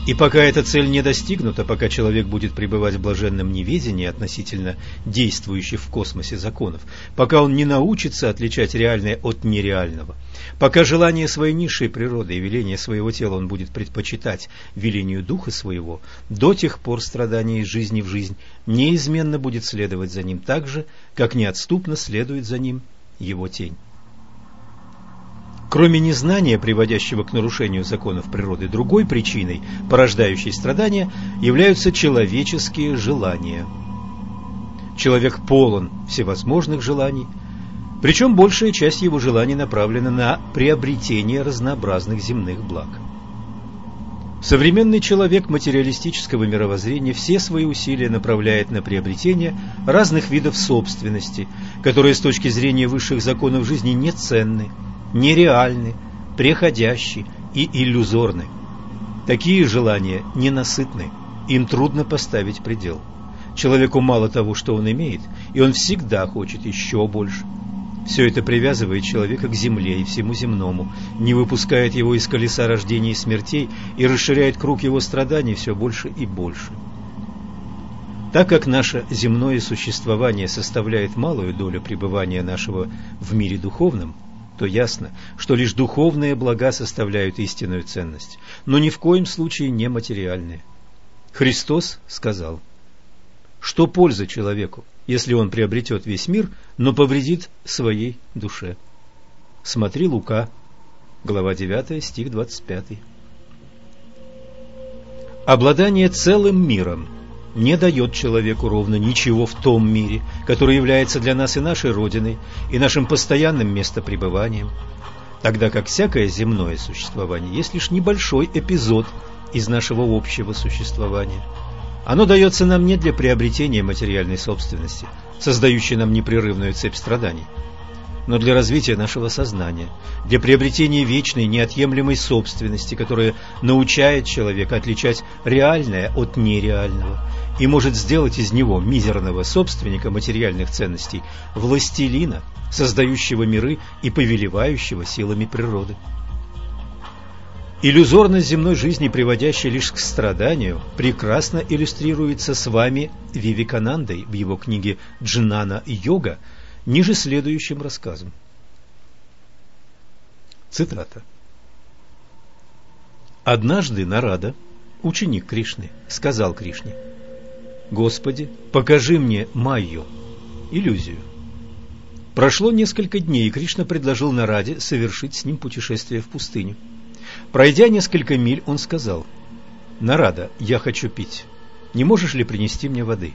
и пока эта цель не достигнута, пока человек будет пребывать в блаженном неведении относительно действующих в космосе законов, пока он не научится отличать реальное от нереального, пока желание своей низшей природы и веление своего тела он будет предпочитать велению духа своего, до тех пор страдание из жизни в жизнь неизменно будет следовать за ним так же, как неотступно следует за ним его тень. Кроме незнания, приводящего к нарушению законов природы, другой причиной, порождающей страдания, являются человеческие желания. Человек полон всевозможных желаний, причем большая часть его желаний направлена на приобретение разнообразных земных благ. Современный человек материалистического мировоззрения все свои усилия направляет на приобретение разных видов собственности, которые с точки зрения высших законов жизни не ценны – нереальны, преходящи и иллюзорны. Такие желания ненасытны, им трудно поставить предел. Человеку мало того, что он имеет, и он всегда хочет еще больше. Все это привязывает человека к земле и всему земному, не выпускает его из колеса рождения и смертей и расширяет круг его страданий все больше и больше. Так как наше земное существование составляет малую долю пребывания нашего в мире духовном – то ясно, что лишь духовные блага составляют истинную ценность, но ни в коем случае не материальные. Христос сказал, что польза человеку, если он приобретет весь мир, но повредит своей душе. Смотри Лука, глава 9, стих 25. Обладание целым миром – не дает человеку ровно ничего в том мире, который является для нас и нашей Родиной, и нашим постоянным местопребыванием, тогда как всякое земное существование есть лишь небольшой эпизод из нашего общего существования. Оно дается нам не для приобретения материальной собственности, создающей нам непрерывную цепь страданий, но для развития нашего сознания, для приобретения вечной неотъемлемой собственности, которая научает человека отличать реальное от нереального и может сделать из него мизерного собственника материальных ценностей властелина, создающего миры и повелевающего силами природы. Иллюзорность земной жизни, приводящая лишь к страданию, прекрасно иллюстрируется с вами Вивеканандой в его книге «Джнана йога», ниже следующим рассказом. Цитата. Однажды Нарада, ученик Кришны, сказал Кришне, «Господи, покажи мне Майю, иллюзию». Прошло несколько дней, и Кришна предложил Нараде совершить с ним путешествие в пустыню. Пройдя несколько миль, он сказал, «Нарада, я хочу пить. Не можешь ли принести мне воды?»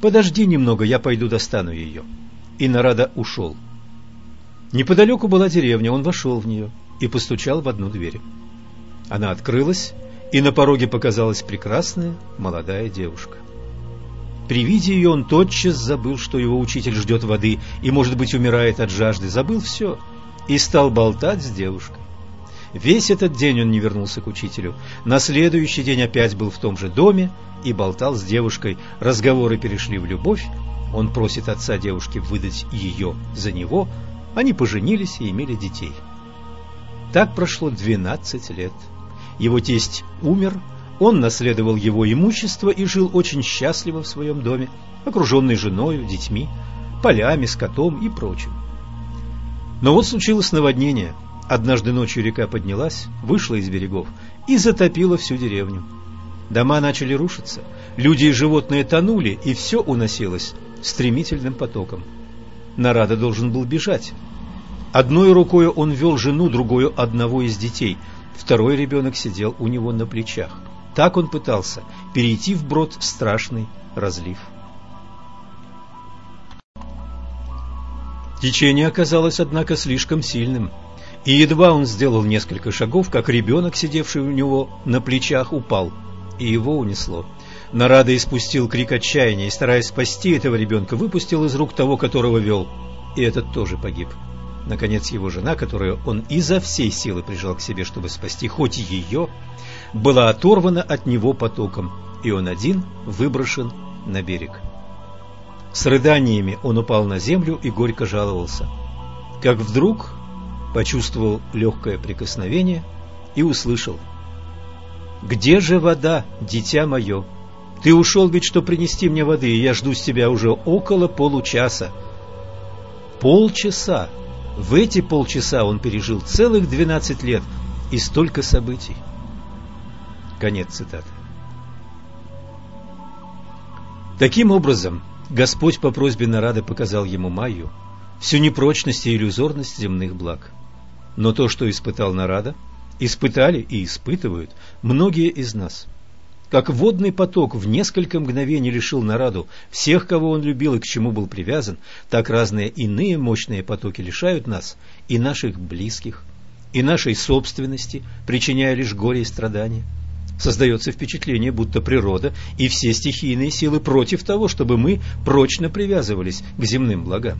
«Подожди немного, я пойду достану ее». И Нарада ушел. Неподалеку была деревня, он вошел в нее и постучал в одну дверь. Она открылась, и на пороге показалась прекрасная молодая девушка. При виде ее он тотчас забыл, что его учитель ждет воды и, может быть, умирает от жажды, забыл все и стал болтать с девушкой. Весь этот день он не вернулся к учителю. На следующий день опять был в том же доме и болтал с девушкой. Разговоры перешли в любовь. Он просит отца девушки выдать ее за него. Они поженились и имели детей. Так прошло 12 лет. Его тесть умер, он наследовал его имущество и жил очень счастливо в своем доме, окруженный женою, детьми, полями, скотом и прочим. Но вот случилось наводнение – Однажды ночью река поднялась, вышла из берегов и затопила всю деревню. Дома начали рушиться, люди и животные тонули, и все уносилось стремительным потоком. Нарада должен был бежать. Одной рукой он вел жену, другой одного из детей. Второй ребенок сидел у него на плечах. Так он пытался перейти вброд в страшный разлив. Течение оказалось, однако, слишком сильным, и едва он сделал несколько шагов, как ребенок, сидевший у него на плечах, упал, и его унесло. Нарада испустил крик отчаяния и, стараясь спасти этого ребенка, выпустил из рук того, которого вел, и этот тоже погиб. Наконец его жена, которую он изо всей силы прижал к себе, чтобы спасти хоть ее, была оторвана от него потоком, и он один выброшен на берег. С рыданиями он упал на землю и горько жаловался. Как вдруг почувствовал легкое прикосновение и услышал «Где же вода, дитя мое? Ты ушел ведь, что принести мне воды, и я жду с тебя уже около получаса». Полчаса! В эти полчаса он пережил целых двенадцать лет и столько событий. Конец цитаты. Таким образом, Господь по просьбе Нарада показал ему Майю всю непрочность и иллюзорность земных благ. Но то, что испытал Нарада, испытали и испытывают многие из нас. Как водный поток в несколько мгновений лишил Нараду всех, кого он любил и к чему был привязан, так разные иные мощные потоки лишают нас и наших близких, и нашей собственности, причиняя лишь горе и страдания. Создается впечатление, будто природа и все стихийные силы против того, чтобы мы прочно привязывались к земным благам.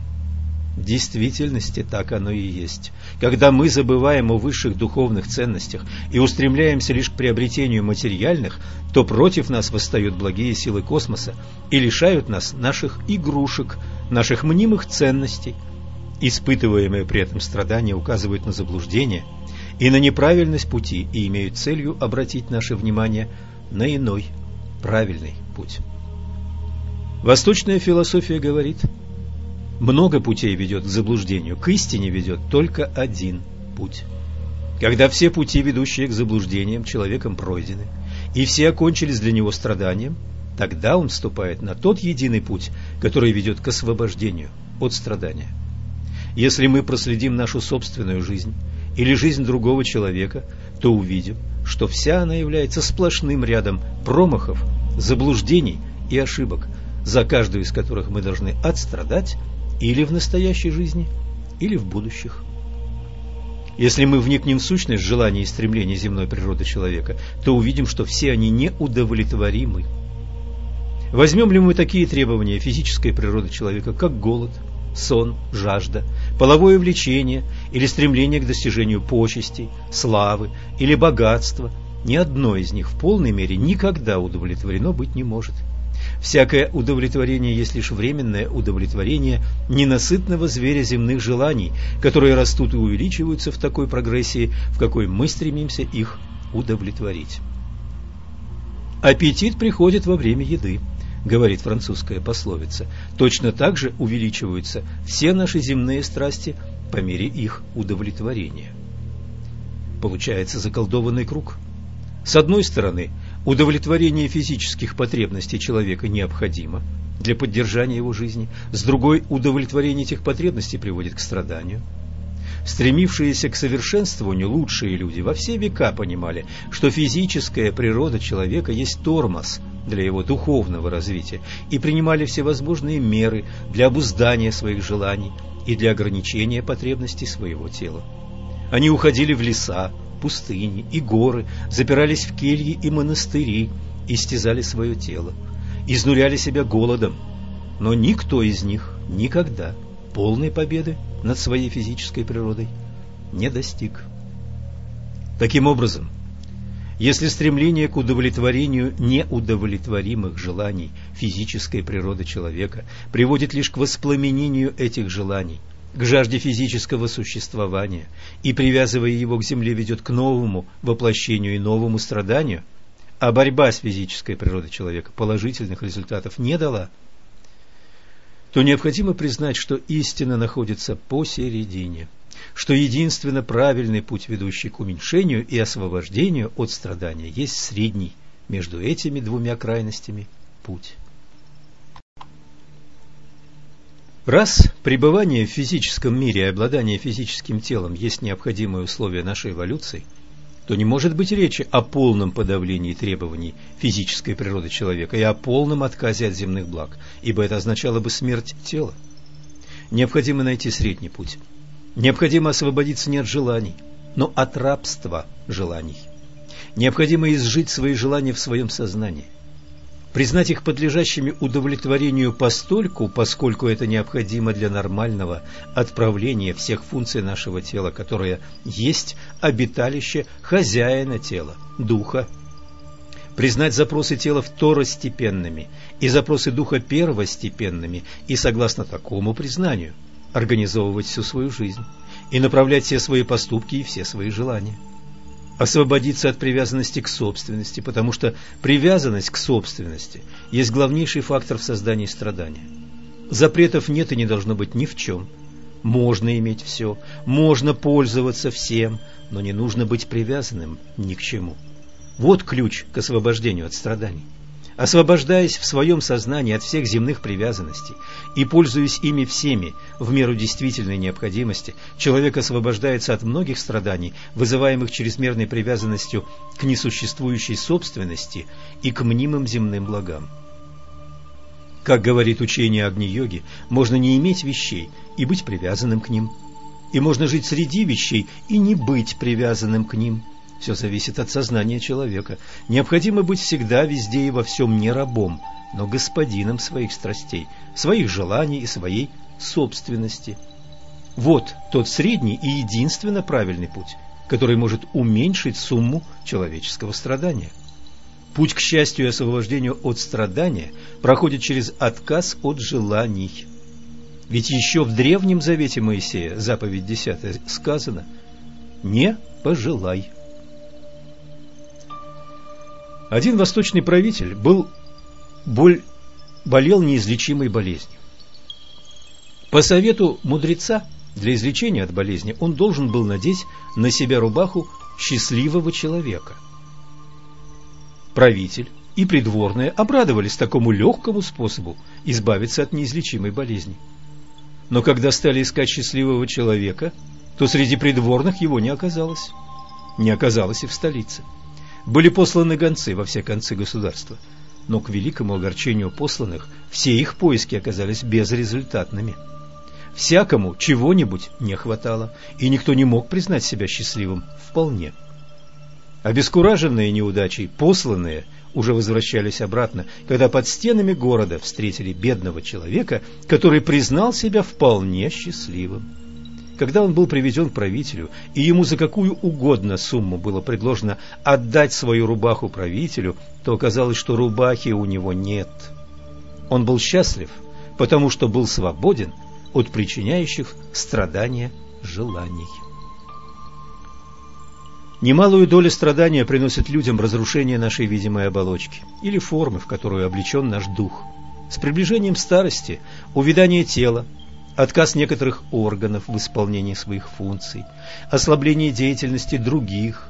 В действительности так оно и есть. Когда мы забываем о высших духовных ценностях и устремляемся лишь к приобретению материальных, то против нас восстают благие силы космоса и лишают нас наших игрушек, наших мнимых ценностей. Испытываемые при этом страдания указывают на заблуждение и на неправильность пути и имеют целью обратить наше внимание на иной, правильный путь. Восточная философия говорит – много путей ведет к заблуждению, к истине ведет только один путь. Когда все пути, ведущие к заблуждениям, человеком пройдены, и все окончились для него страданием, тогда он вступает на тот единый путь, который ведет к освобождению от страдания. Если мы проследим нашу собственную жизнь или жизнь другого человека, то увидим, что вся она является сплошным рядом промахов, заблуждений и ошибок, за каждую из которых мы должны отстрадать или в настоящей жизни, или в будущих. Если мы вникнем в сущность желаний и стремлений земной природы человека, то увидим, что все они неудовлетворимы. Возьмем ли мы такие требования физической природы человека, как голод, сон, жажда, половое влечение или стремление к достижению почестей, славы или богатства, ни одно из них в полной мере никогда удовлетворено быть не может. Всякое удовлетворение есть лишь временное удовлетворение ненасытного зверя земных желаний, которые растут и увеличиваются в такой прогрессии, в какой мы стремимся их удовлетворить. Аппетит приходит во время еды, говорит французская пословица. Точно так же увеличиваются все наши земные страсти по мере их удовлетворения. Получается заколдованный круг. С одной стороны, Удовлетворение физических потребностей человека необходимо для поддержания его жизни, с другой – удовлетворение этих потребностей приводит к страданию. Стремившиеся к совершенствованию лучшие люди во все века понимали, что физическая природа человека есть тормоз для его духовного развития и принимали всевозможные меры для обуздания своих желаний и для ограничения потребностей своего тела. Они уходили в леса, пустыни и горы, запирались в кельи и монастыри, истязали свое тело, изнуряли себя голодом, но никто из них никогда полной победы над своей физической природой не достиг. Таким образом, если стремление к удовлетворению неудовлетворимых желаний физической природы человека приводит лишь к воспламенению этих желаний – к жажде физического существования и, привязывая его к земле, ведет к новому воплощению и новому страданию, а борьба с физической природой человека положительных результатов не дала, то необходимо признать, что истина находится посередине, что единственно правильный путь, ведущий к уменьшению и освобождению от страдания, есть средний между этими двумя крайностями путь. Раз пребывание в физическом мире и обладание физическим телом есть необходимые условия нашей эволюции, то не может быть речи о полном подавлении требований физической природы человека и о полном отказе от земных благ, ибо это означало бы смерть тела. Необходимо найти средний путь. Необходимо освободиться не от желаний, но от рабства желаний. Необходимо изжить свои желания в своем сознании – признать их подлежащими удовлетворению постольку, поскольку это необходимо для нормального отправления всех функций нашего тела, которое есть обиталище хозяина тела, духа. Признать запросы тела второстепенными и запросы духа первостепенными и, согласно такому признанию, организовывать всю свою жизнь и направлять все свои поступки и все свои желания освободиться от привязанности к собственности, потому что привязанность к собственности есть главнейший фактор в создании страдания. Запретов нет и не должно быть ни в чем. Можно иметь все, можно пользоваться всем, но не нужно быть привязанным ни к чему. Вот ключ к освобождению от страданий. Освобождаясь в своем сознании от всех земных привязанностей и пользуясь ими всеми в меру действительной необходимости, человек освобождается от многих страданий, вызываемых чрезмерной привязанностью к несуществующей собственности и к мнимым земным благам. Как говорит учение Агни-йоги, можно не иметь вещей и быть привязанным к ним. И можно жить среди вещей и не быть привязанным к ним – все зависит от сознания человека. Необходимо быть всегда, везде и во всем не рабом, но господином своих страстей, своих желаний и своей собственности. Вот тот средний и единственно правильный путь, который может уменьшить сумму человеческого страдания. Путь к счастью и освобождению от страдания проходит через отказ от желаний. Ведь еще в Древнем Завете Моисея, заповедь 10, сказано «Не пожелай». Один восточный правитель был боль, болел неизлечимой болезнью. По совету мудреца для излечения от болезни он должен был надеть на себя рубаху счастливого человека. Правитель и придворные обрадовались такому легкому способу избавиться от неизлечимой болезни. Но когда стали искать счастливого человека, то среди придворных его не оказалось. Не оказалось и в столице. Были посланы гонцы во все концы государства, но к великому огорчению посланных все их поиски оказались безрезультатными. Всякому чего-нибудь не хватало, и никто не мог признать себя счастливым вполне. Обескураженные неудачей, посланные уже возвращались обратно, когда под стенами города встретили бедного человека, который признал себя вполне счастливым. Когда он был приведен к правителю, и ему за какую угодно сумму было предложено отдать свою рубаху правителю, то оказалось, что рубахи у него нет. Он был счастлив, потому что был свободен от причиняющих страдания желаний. Немалую долю страдания приносит людям разрушение нашей видимой оболочки или формы, в которую облечен наш дух. С приближением старости, увядание тела, отказ некоторых органов в исполнении своих функций, ослабление деятельности других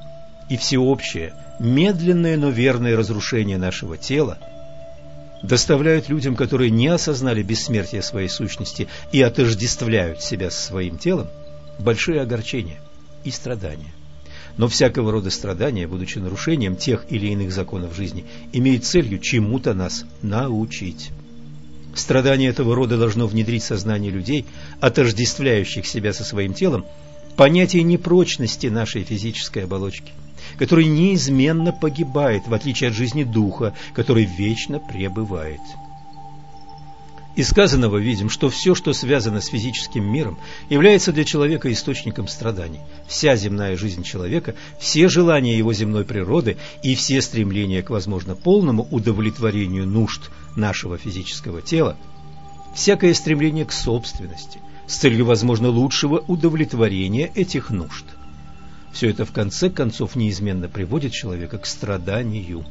и всеобщее, медленное, но верное разрушение нашего тела доставляют людям, которые не осознали бессмертие своей сущности и отождествляют себя со своим телом, большие огорчения и страдания. Но всякого рода страдания, будучи нарушением тех или иных законов жизни, имеют целью чему-то нас научить. Страдание этого рода должно внедрить в сознание людей, отождествляющих себя со своим телом, понятие непрочности нашей физической оболочки, который неизменно погибает, в отличие от жизни духа, который вечно пребывает. Из сказанного видим, что все, что связано с физическим миром, является для человека источником страданий. Вся земная жизнь человека, все желания его земной природы и все стремления к, возможно, полному удовлетворению нужд нашего физического тела, всякое стремление к собственности с целью, возможно, лучшего удовлетворения этих нужд. Все это в конце концов неизменно приводит человека к страданию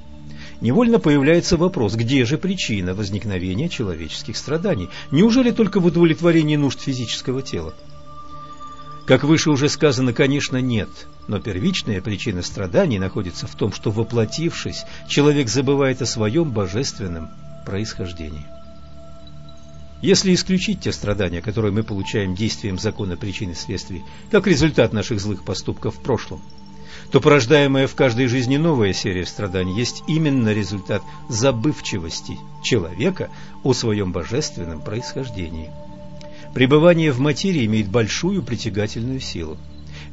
невольно появляется вопрос, где же причина возникновения человеческих страданий? Неужели только в удовлетворении нужд физического тела? Как выше уже сказано, конечно, нет, но первичная причина страданий находится в том, что, воплотившись, человек забывает о своем божественном происхождении. Если исключить те страдания, которые мы получаем действием закона причин и следствий, как результат наших злых поступков в прошлом – то порождаемая в каждой жизни новая серия страданий есть именно результат забывчивости человека о своем божественном происхождении. Пребывание в материи имеет большую притягательную силу.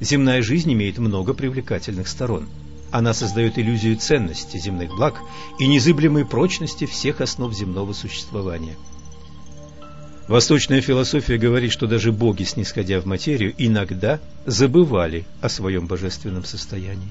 Земная жизнь имеет много привлекательных сторон. Она создает иллюзию ценности земных благ и незыблемой прочности всех основ земного существования. Восточная философия говорит, что даже боги, снисходя в материю, иногда забывали о своем божественном состоянии.